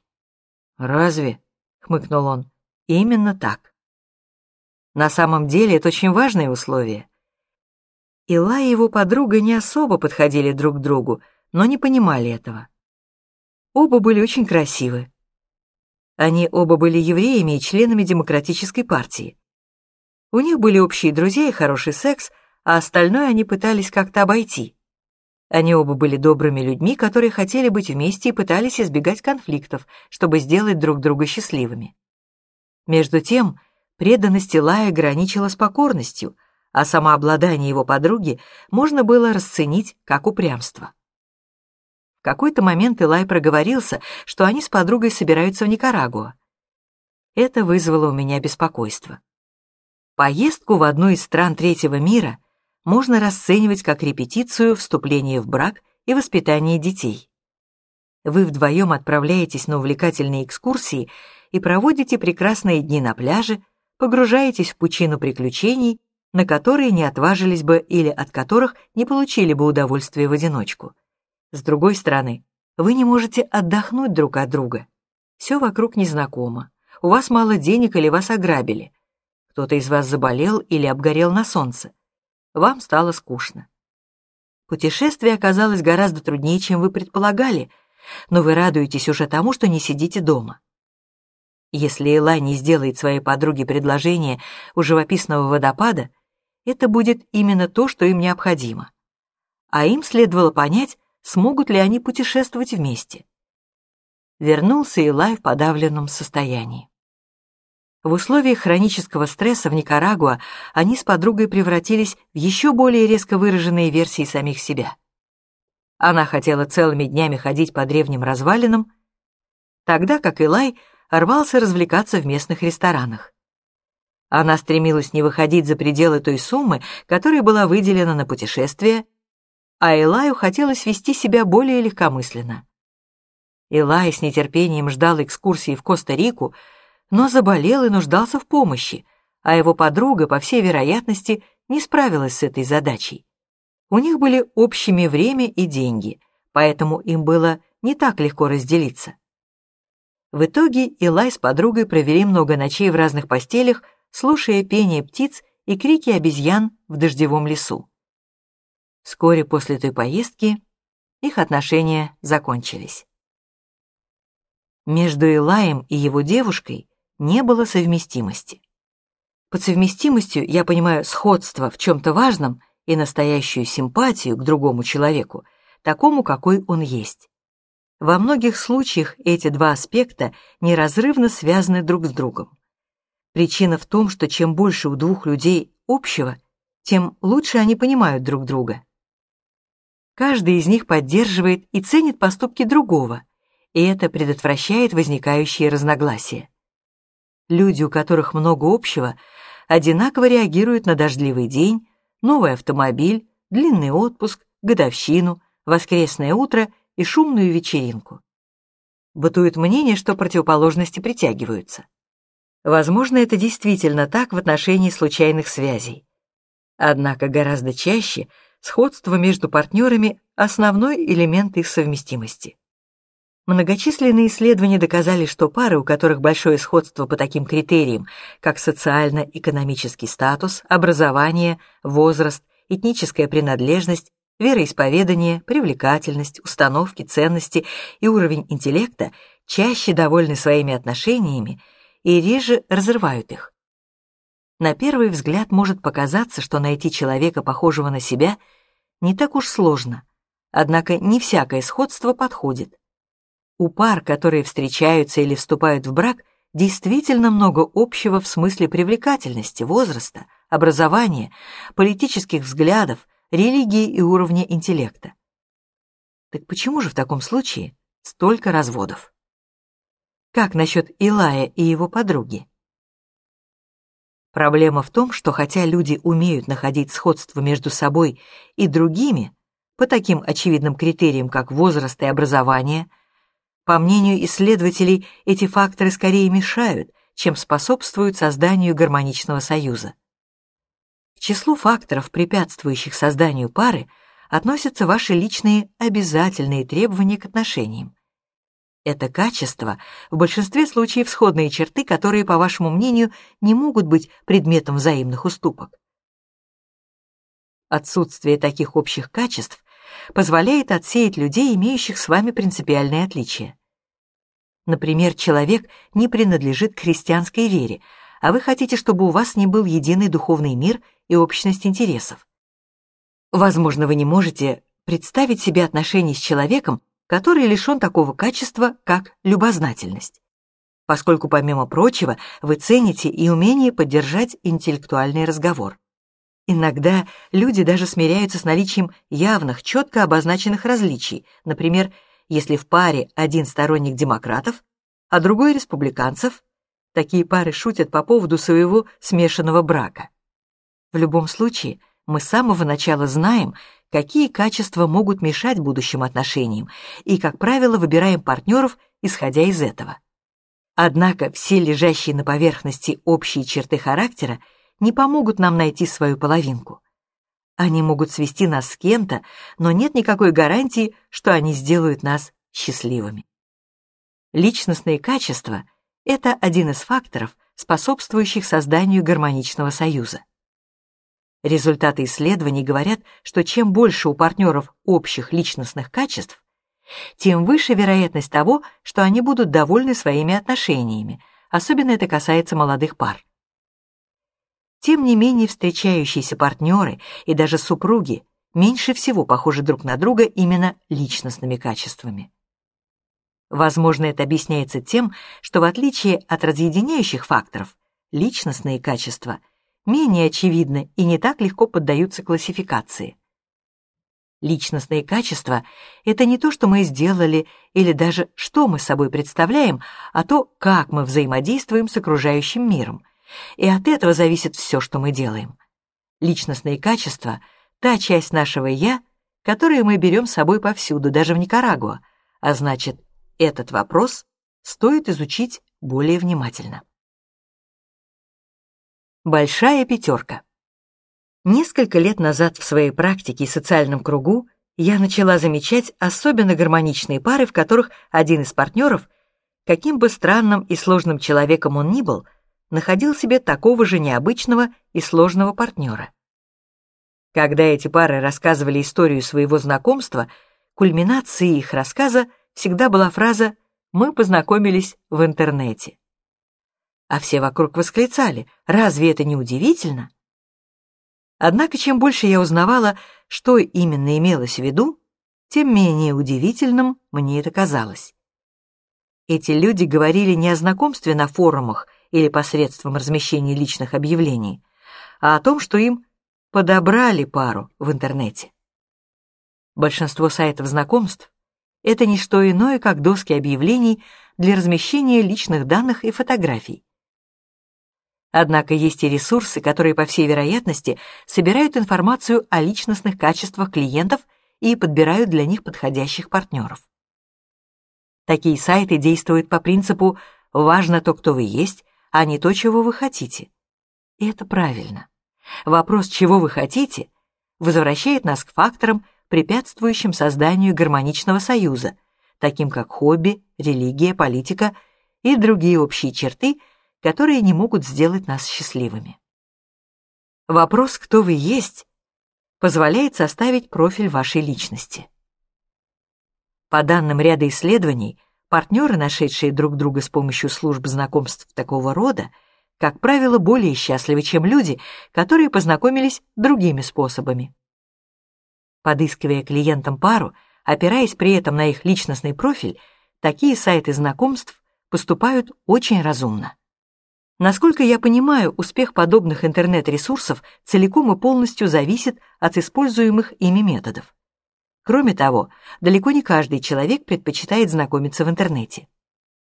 Speaker 1: Разве? — хмыкнул он. Именно так. На самом деле это очень важное условие. Ила и его подруга не особо подходили друг к другу, но не понимали этого. Оба были очень красивы. Они оба были евреями и членами демократической партии. У них были общие друзья и хороший секс, а остальное они пытались как-то обойти. Они оба были добрыми людьми, которые хотели быть вместе и пытались избегать конфликтов, чтобы сделать друг друга счастливыми. Между тем, преданность Илая граничила с покорностью — а самообладание его подруги можно было расценить как упрямство. В какой-то момент Илай проговорился, что они с подругой собираются в Никарагуа. Это вызвало у меня беспокойство. Поездку в одну из стран третьего мира можно расценивать как репетицию вступления в брак и воспитания детей. Вы вдвоем отправляетесь на увлекательные экскурсии и проводите прекрасные дни на пляже, погружаетесь в пучину приключений на которые не отважились бы или от которых не получили бы удовольствия в одиночку. С другой стороны, вы не можете отдохнуть друг от друга. Все вокруг незнакомо. У вас мало денег или вас ограбили. Кто-то из вас заболел или обгорел на солнце. Вам стало скучно. Путешествие оказалось гораздо труднее, чем вы предполагали, но вы радуетесь уже тому, что не сидите дома. Если Элай не сделает своей подруге предложение у живописного водопада, это будет именно то, что им необходимо. А им следовало понять, смогут ли они путешествовать вместе. Вернулся Илай в подавленном состоянии. В условиях хронического стресса в Никарагуа они с подругой превратились в еще более резко выраженные версии самих себя. Она хотела целыми днями ходить по древним развалинам, тогда как Илай рвался развлекаться в местных ресторанах. Она стремилась не выходить за пределы той суммы, которая была выделена на путешествие, а Элаю хотелось вести себя более легкомысленно. Илай с нетерпением ждал экскурсии в Коста-Рику, но заболел и нуждался в помощи, а его подруга, по всей вероятности, не справилась с этой задачей. У них были общими время и деньги, поэтому им было не так легко разделиться. В итоге Илай с подругой провели много ночей в разных постелях, слушая пение птиц и крики обезьян в дождевом лесу. Вскоре после той поездки их отношения закончились. Между Илаем и его девушкой не было совместимости. Под совместимостью я понимаю сходство в чем-то важном и настоящую симпатию к другому человеку, такому, какой он есть. Во многих случаях эти два аспекта неразрывно связаны друг с другом. Причина в том, что чем больше у двух людей общего, тем лучше они понимают друг друга. Каждый из них поддерживает и ценит поступки другого, и это предотвращает возникающие разногласия. Люди, у которых много общего, одинаково реагируют на дождливый день, новый автомобиль, длинный отпуск, годовщину, воскресное утро и шумную вечеринку. Бытует мнение, что противоположности притягиваются. Возможно, это действительно так в отношении случайных связей. Однако гораздо чаще сходство между партнерами – основной элемент их совместимости. Многочисленные исследования доказали, что пары, у которых большое сходство по таким критериям, как социально-экономический статус, образование, возраст, этническая принадлежность, вероисповедание, привлекательность, установки, ценности и уровень интеллекта, чаще довольны своими отношениями и реже разрывают их. На первый взгляд может показаться, что найти человека, похожего на себя, не так уж сложно, однако не всякое сходство подходит. У пар, которые встречаются или вступают в брак, действительно много общего в смысле привлекательности, возраста, образования, политических взглядов, религии и уровня интеллекта. Так почему же в таком случае столько разводов? Как насчет Илая и его подруги? Проблема в том, что хотя люди умеют находить сходство между собой и другими по таким очевидным критериям, как возраст и образование, по мнению исследователей, эти факторы скорее мешают, чем способствуют созданию гармоничного союза. К числу факторов, препятствующих созданию пары, относятся ваши личные обязательные требования к отношениям. Это качество, в большинстве случаев сходные черты, которые, по вашему мнению, не могут быть предметом взаимных уступок. Отсутствие таких общих качеств позволяет отсеять людей, имеющих с вами принципиальные отличия. Например, человек не принадлежит к христианской вере, а вы хотите, чтобы у вас не был единый духовный мир и общность интересов. Возможно, вы не можете представить себе отношения с человеком, который лишен такого качества, как любознательность, поскольку, помимо прочего, вы цените и умение поддержать интеллектуальный разговор. Иногда люди даже смиряются с наличием явных, четко обозначенных различий. Например, если в паре один сторонник демократов, а другой республиканцев, такие пары шутят по поводу своего смешанного брака. В любом случае, мы с самого начала знаем, какие качества могут мешать будущим отношениям, и, как правило, выбираем партнеров, исходя из этого. Однако все лежащие на поверхности общие черты характера не помогут нам найти свою половинку. Они могут свести нас с кем-то, но нет никакой гарантии, что они сделают нас счастливыми. Личностные качества — это один из факторов, способствующих созданию гармоничного союза. Результаты исследований говорят, что чем больше у партнеров общих личностных качеств, тем выше вероятность того, что они будут довольны своими отношениями, особенно это касается молодых пар. Тем не менее, встречающиеся партнеры и даже супруги меньше всего похожи друг на друга именно личностными качествами. Возможно, это объясняется тем, что в отличие от разъединяющих факторов, личностные качества менее очевидны и не так легко поддаются классификации. Личностные качества — это не то, что мы сделали или даже что мы собой представляем, а то, как мы взаимодействуем с окружающим миром — и от этого зависит все, что мы делаем. Личностные качества — та часть нашего «я», которую мы берем с собой повсюду, даже в Никарагуа, а значит, этот вопрос стоит изучить более внимательно. Большая пятерка. Несколько лет назад в своей практике и социальном кругу я начала замечать особенно гармоничные пары, в которых один из партнеров, каким бы странным и сложным человеком он ни был, находил себе такого же необычного и сложного партнера. Когда эти пары рассказывали историю своего знакомства, кульминацией их рассказа всегда была фраза «Мы познакомились в интернете». А все вокруг восклицали «Разве это не удивительно?» Однако, чем больше я узнавала, что именно имелось в виду, тем менее удивительным мне это казалось. Эти люди говорили не о знакомстве на форумах или посредством размещения личных объявлений, а о том, что им подобрали пару в интернете. Большинство сайтов знакомств — это не что иное, как доски объявлений для размещения личных данных и фотографий. Однако есть и ресурсы, которые, по всей вероятности, собирают информацию о личностных качествах клиентов и подбирают для них подходящих партнеров. Такие сайты действуют по принципу «важно то, кто вы есть, а не то, чего вы хотите». И это правильно. Вопрос «чего вы хотите?» возвращает нас к факторам, препятствующим созданию гармоничного союза, таким как хобби, религия, политика и другие общие черты, которые не могут сделать нас счастливыми. Вопрос «кто вы есть?» позволяет составить профиль вашей личности. По данным ряда исследований, партнеры, нашедшие друг друга с помощью служб знакомств такого рода, как правило, более счастливы, чем люди, которые познакомились другими способами. Подыскивая клиентам пару, опираясь при этом на их личностный профиль, такие сайты знакомств поступают очень разумно. Насколько я понимаю, успех подобных интернет-ресурсов целиком и полностью зависит от используемых ими методов. Кроме того, далеко не каждый человек предпочитает знакомиться в интернете.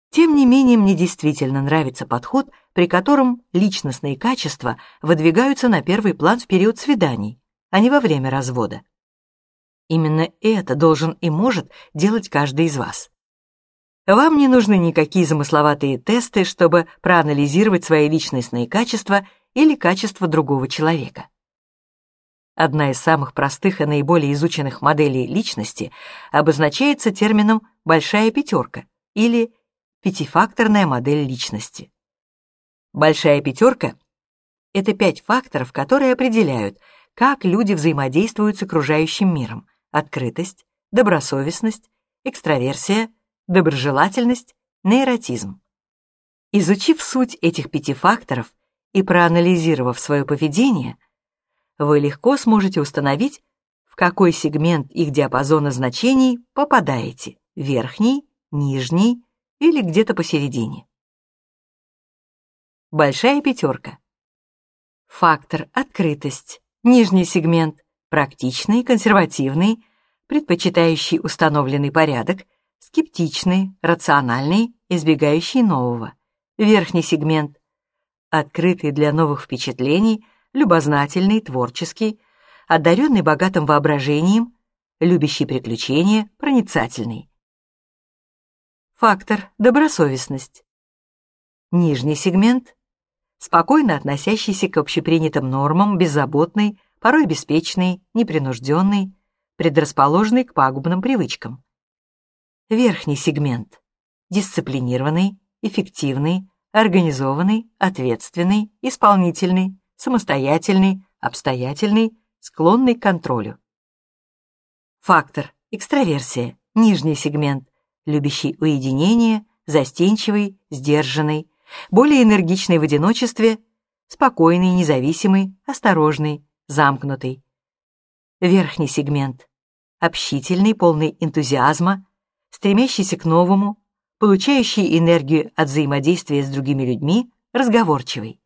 Speaker 1: Тем не менее, мне действительно нравится подход, при котором личностные качества выдвигаются на первый план в период свиданий, а не во время развода. Именно это должен и может делать каждый из вас. Вам не нужны никакие замысловатые тесты, чтобы проанализировать свои личностные качества или качества другого человека. Одна из самых простых и наиболее изученных моделей личности обозначается термином «большая пятерка» или пятифакторная модель личности. Большая пятерка — это пять факторов, которые определяют, как люди взаимодействуют с окружающим миром. Открытость, добросовестность, экстраверсия, доброжелательность, нейротизм. Изучив суть этих пяти факторов и проанализировав свое поведение, вы легко сможете установить, в какой сегмент их диапазона значений попадаете – верхний, нижний или где-то посередине. Большая пятерка. Фактор открытость. Нижний сегмент практичный, консервативный, предпочитающий установленный порядок, скептичный, рациональный, избегающий нового. Верхний сегмент открытый для новых впечатлений, любознательный, творческий, одаренный богатым воображением, любящий приключения, проницательный. Фактор добросовестность. Нижний сегмент спокойно относящийся к общепринятым нормам, беззаботный, порой беспечный, непринужденный, предрасположенный к пагубным привычкам. Верхний сегмент дисциплинированный, эффективный, организованный, ответственный, исполнительный, самостоятельный, обстоятельный, склонный к контролю. Фактор экстраверсия, нижний сегмент любящий уединение, застенчивый, сдержанный, более энергичный в одиночестве, спокойный, независимый, осторожный, замкнутый. Верхний сегмент – общительный, полный энтузиазма, стремящийся к новому, получающий энергию от взаимодействия с другими людьми, разговорчивый.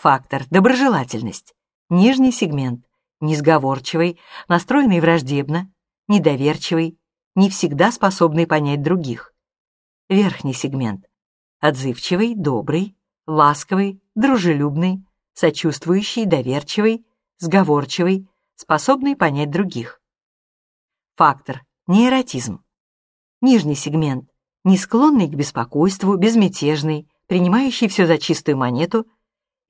Speaker 1: Фактор – доброжелательность. Нижний сегмент – несговорчивый, настроенный враждебно, недоверчивый, не всегда способный понять других. Верхний сегмент – отзывчивый, добрый, ласковый, дружелюбный, сочувствующий, доверчивый, сговорчивый, способный понять других. Фактор – нейротизм. Нижний сегмент не склонный к беспокойству, безмятежный, принимающий все за чистую монету,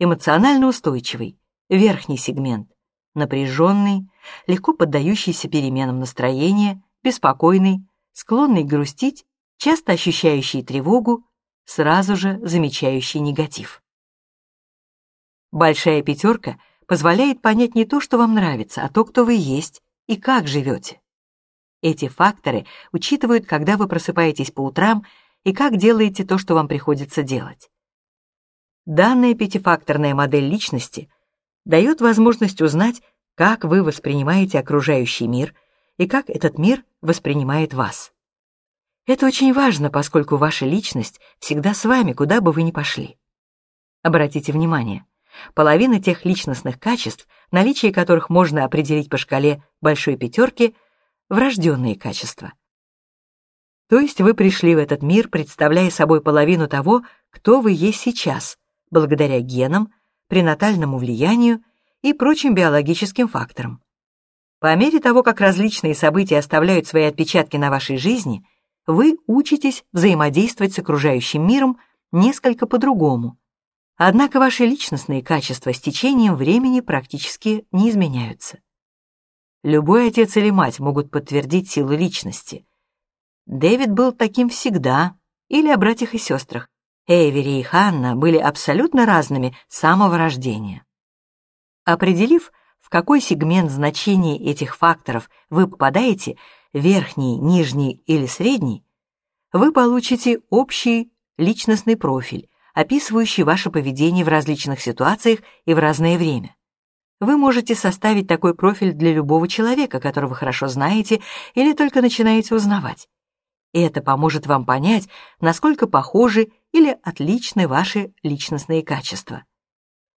Speaker 1: эмоционально устойчивый, верхний сегмент, напряженный, легко поддающийся переменам настроения, беспокойный, склонный грустить, часто ощущающий тревогу, сразу же замечающий негатив. Большая пятерка позволяет понять не то, что вам нравится, а то, кто вы есть и как живете. Эти факторы учитывают, когда вы просыпаетесь по утрам и как делаете то, что вам приходится делать. Данная пятифакторная модель личности дает возможность узнать, как вы воспринимаете окружающий мир и как этот мир воспринимает вас. Это очень важно, поскольку ваша личность всегда с вами, куда бы вы ни пошли. Обратите внимание, половина тех личностных качеств, наличие которых можно определить по шкале большой пятерки, врожденные качества. То есть вы пришли в этот мир, представляя собой половину того, кто вы есть сейчас, благодаря генам, пренатальному влиянию и прочим биологическим факторам. По мере того, как различные события оставляют свои отпечатки на вашей жизни, вы учитесь взаимодействовать с окружающим миром несколько по-другому. Однако ваши личностные качества с течением времени практически не изменяются. Любой отец или мать могут подтвердить силу личности. Дэвид был таким всегда, или о братьях и сестрах. Эйвери и Ханна были абсолютно разными с самого рождения. Определив, в какой сегмент значения этих факторов вы попадаете, верхний, нижний или средний, вы получите общий личностный профиль, описывающий ваше поведение в различных ситуациях и в разное время. Вы можете составить такой профиль для любого человека, которого хорошо знаете или только начинаете узнавать. И это поможет вам понять, насколько похожи или отличны ваши личностные качества.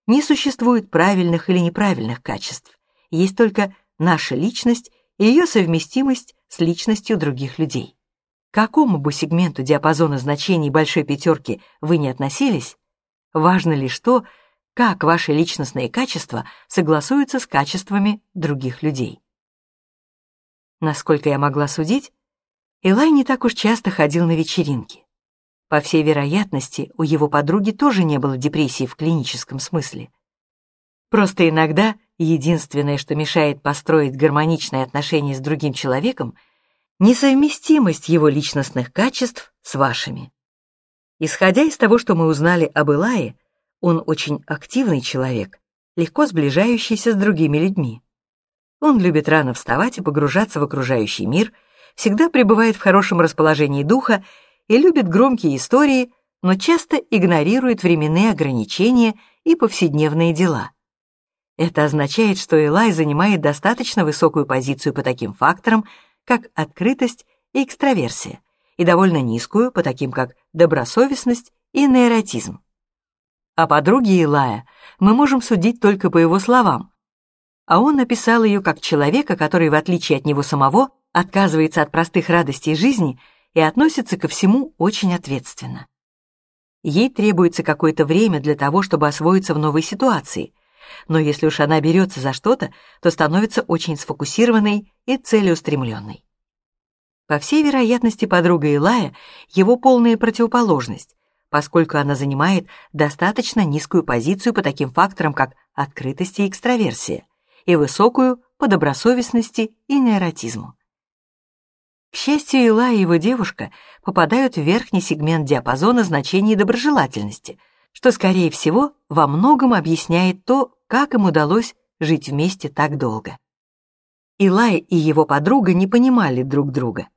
Speaker 1: Не существует правильных или неправильных качеств. Есть только наша личность и ее совместимость с личностью других людей. К какому бы сегменту диапазона значений большой пятерки вы не относились, важно лишь то, как ваши личностные качества согласуются с качествами других людей. Насколько я могла судить, Элай не так уж часто ходил на вечеринки. По всей вероятности, у его подруги тоже не было депрессии в клиническом смысле. Просто иногда единственное, что мешает построить гармоничные отношения с другим человеком, несовместимость его личностных качеств с вашими. Исходя из того, что мы узнали об Илае, он очень активный человек, легко сближающийся с другими людьми. Он любит рано вставать и погружаться в окружающий мир, всегда пребывает в хорошем расположении духа и любит громкие истории, но часто игнорирует временные ограничения и повседневные дела. Это означает, что Элай занимает достаточно высокую позицию по таким факторам, как открытость и экстраверсия, и довольно низкую по таким, как добросовестность и нейротизм. О подруге Илая мы можем судить только по его словам, а он написал ее как человека, который, в отличие от него самого, отказывается от простых радостей жизни и относится ко всему очень ответственно. Ей требуется какое-то время для того, чтобы освоиться в новой ситуации, но если уж она берется за что-то, то становится очень сфокусированной и целеустремленной. По всей вероятности, подруга Илая — его полная противоположность, поскольку она занимает достаточно низкую позицию по таким факторам, как открытость и экстраверсия, и высокую по добросовестности и нейротизму. К счастью, Ила и его девушка попадают в верхний сегмент диапазона значений доброжелательности, что, скорее всего, во многом объясняет то, как им удалось жить вместе так долго. Илай и его подруга не понимали друг друга.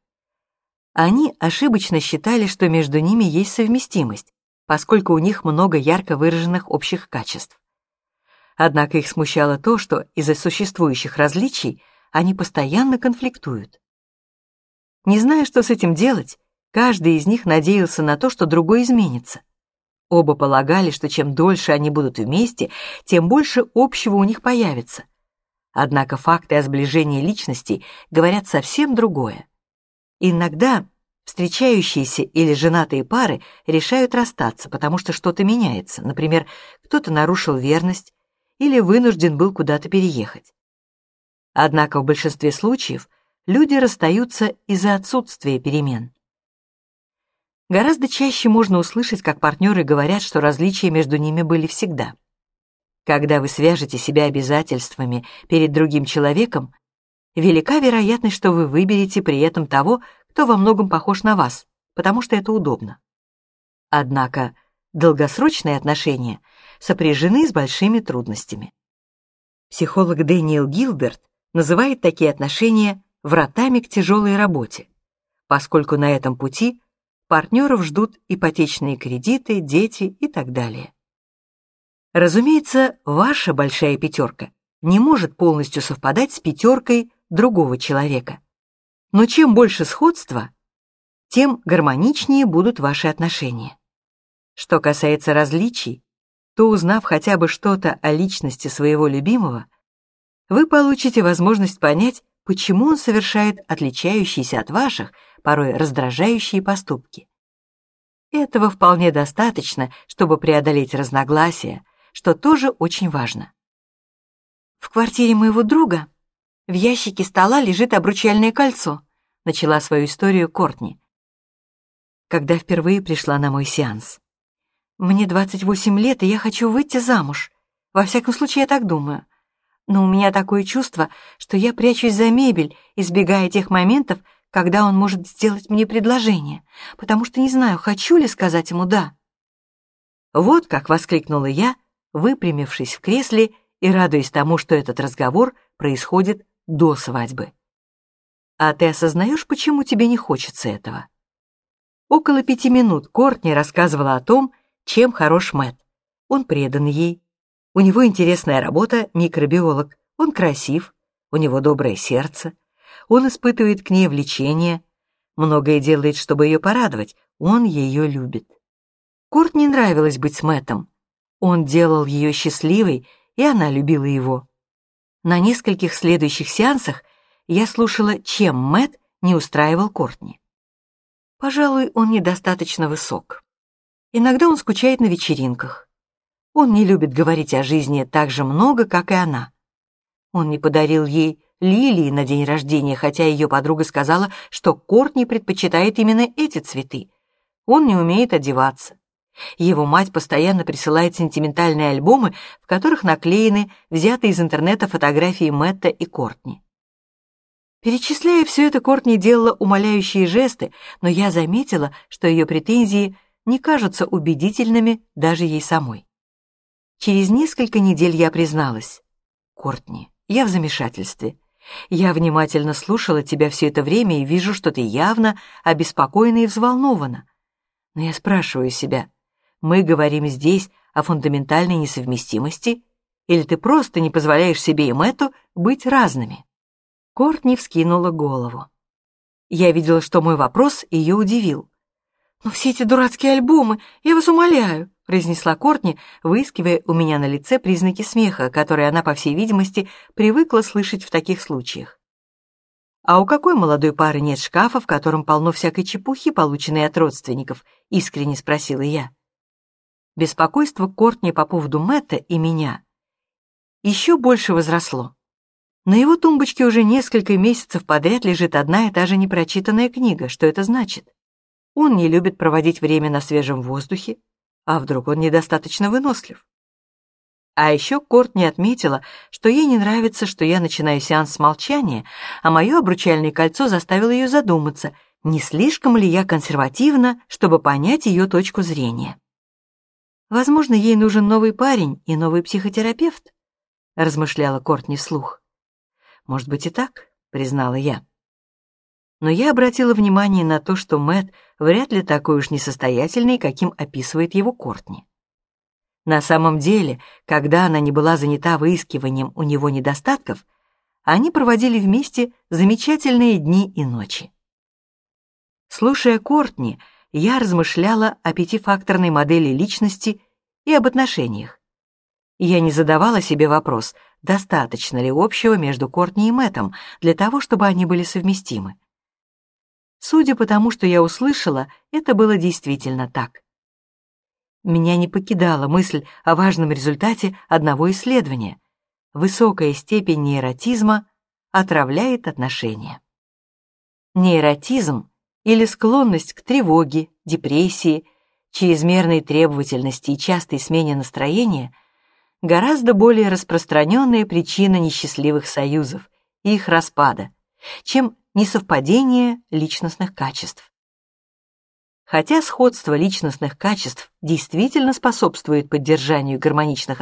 Speaker 1: Они ошибочно считали, что между ними есть совместимость, поскольку у них много ярко выраженных общих качеств. Однако их смущало то, что из-за существующих различий они постоянно конфликтуют. Не зная, что с этим делать, каждый из них надеялся на то, что другой изменится. Оба полагали, что чем дольше они будут вместе, тем больше общего у них появится. Однако факты о сближении личностей говорят совсем другое. Иногда встречающиеся или женатые пары решают расстаться, потому что что-то меняется. Например, кто-то нарушил верность или вынужден был куда-то переехать. Однако в большинстве случаев люди расстаются из-за отсутствия перемен. Гораздо чаще можно услышать, как партнеры говорят, что различия между ними были всегда. Когда вы свяжете себя обязательствами перед другим человеком, велика вероятность, что вы выберете при этом того, кто во многом похож на вас, потому что это удобно. Однако долгосрочные отношения сопряжены с большими трудностями. Психолог Дэниел Гилберт называет такие отношения вратами к тяжелой работе, поскольку на этом пути партнеров ждут ипотечные кредиты, дети и так далее. Разумеется, ваша большая пятерка не может полностью совпадать с пятеркой другого человека. Но чем больше сходства, тем гармоничнее будут ваши отношения. Что касается различий, то узнав хотя бы что-то о личности своего любимого, вы получите возможность понять, почему он совершает отличающиеся от ваших, порой раздражающие поступки. Этого вполне достаточно, чтобы преодолеть разногласия, что тоже очень важно.
Speaker 2: В квартире моего друга в ящике стола лежит обручальное кольцо, начала свою историю Кортни. Когда впервые пришла на мой сеанс. Мне 28 лет, и я хочу выйти замуж. Во всяком случае, я так думаю но у меня такое чувство, что я прячусь за мебель, избегая тех моментов, когда он может сделать мне предложение, потому что не знаю, хочу ли сказать ему «да».
Speaker 1: Вот как воскликнула я, выпрямившись в кресле и радуясь тому, что этот разговор происходит до свадьбы. А ты осознаешь, почему тебе не хочется этого? Около пяти минут Кортни рассказывала о том, чем хорош Мэтт. Он предан ей, у него интересная работа микробиолог. Он красив, у него доброе сердце. Он испытывает к ней влечение, многое делает, чтобы ее порадовать. Он ее любит. Курт не нравилось быть с Мэттом. Он делал ее счастливой, и она любила его. На нескольких следующих сеансах я слушала, чем Мэтт не устраивал Кортни. Пожалуй, он недостаточно высок. Иногда он скучает на вечеринках. Он не любит говорить о жизни так же много, как и она. Он не подарил ей лилии на день рождения, хотя ее подруга сказала, что Кортни предпочитает именно эти цветы. Он не умеет одеваться. Его мать постоянно присылает сентиментальные альбомы, в которых наклеены взятые из интернета фотографии Мэтта и Кортни. Перечисляя все это, Кортни делала умоляющие жесты, но я заметила, что ее претензии не кажутся убедительными даже ей самой. Через несколько недель я призналась. «Кортни, я в замешательстве. Я внимательно слушала тебя все это время и вижу, что ты явно обеспокоена и взволнована. Но я спрашиваю себя, мы говорим здесь о фундаментальной несовместимости, или ты просто не позволяешь себе и Мэтту быть разными?» Кортни вскинула голову. Я видела, что мой вопрос ее удивил. «Но все эти дурацкие альбомы, я вас умоляю, произнесла Кортни, выискивая у меня на лице признаки смеха, которые она, по всей видимости, привыкла слышать в таких случаях. «А у какой молодой пары нет шкафа, в котором полно всякой чепухи, полученной от родственников?» — искренне спросила я. Беспокойство Кортни по поводу Мэтта и меня еще больше возросло. На его тумбочке уже несколько месяцев подряд лежит одна и та же непрочитанная книга. Что это значит? Он не любит проводить время на свежем воздухе, а вдруг он недостаточно вынослив? А еще Корт не отметила, что ей не нравится, что я начинаю сеанс с молчания, а мое обручальное кольцо заставило ее задуматься, не слишком ли я консервативна, чтобы понять ее точку зрения. Возможно, ей нужен новый парень и новый психотерапевт, размышляла Кортни вслух. Может быть и так, признала я но я обратила внимание на то, что Мэт вряд ли такой уж несостоятельный, каким описывает его Кортни. На самом деле, когда она не была занята выискиванием у него недостатков, они проводили вместе замечательные дни и ночи. Слушая Кортни, я размышляла о пятифакторной модели личности и об отношениях. Я не задавала себе вопрос, достаточно ли общего между Кортни и Мэтом для того, чтобы они были совместимы. Судя по тому, что я услышала, это было действительно так. Меня не покидала мысль о важном результате одного исследования. Высокая степень нейротизма отравляет отношения. Нейротизм или склонность к тревоге, депрессии, чрезмерной требовательности и частой смене настроения гораздо более распространенная причина несчастливых союзов и их распада, чем несовпадение личностных качеств. Хотя сходство личностных качеств действительно способствует поддержанию гармоничных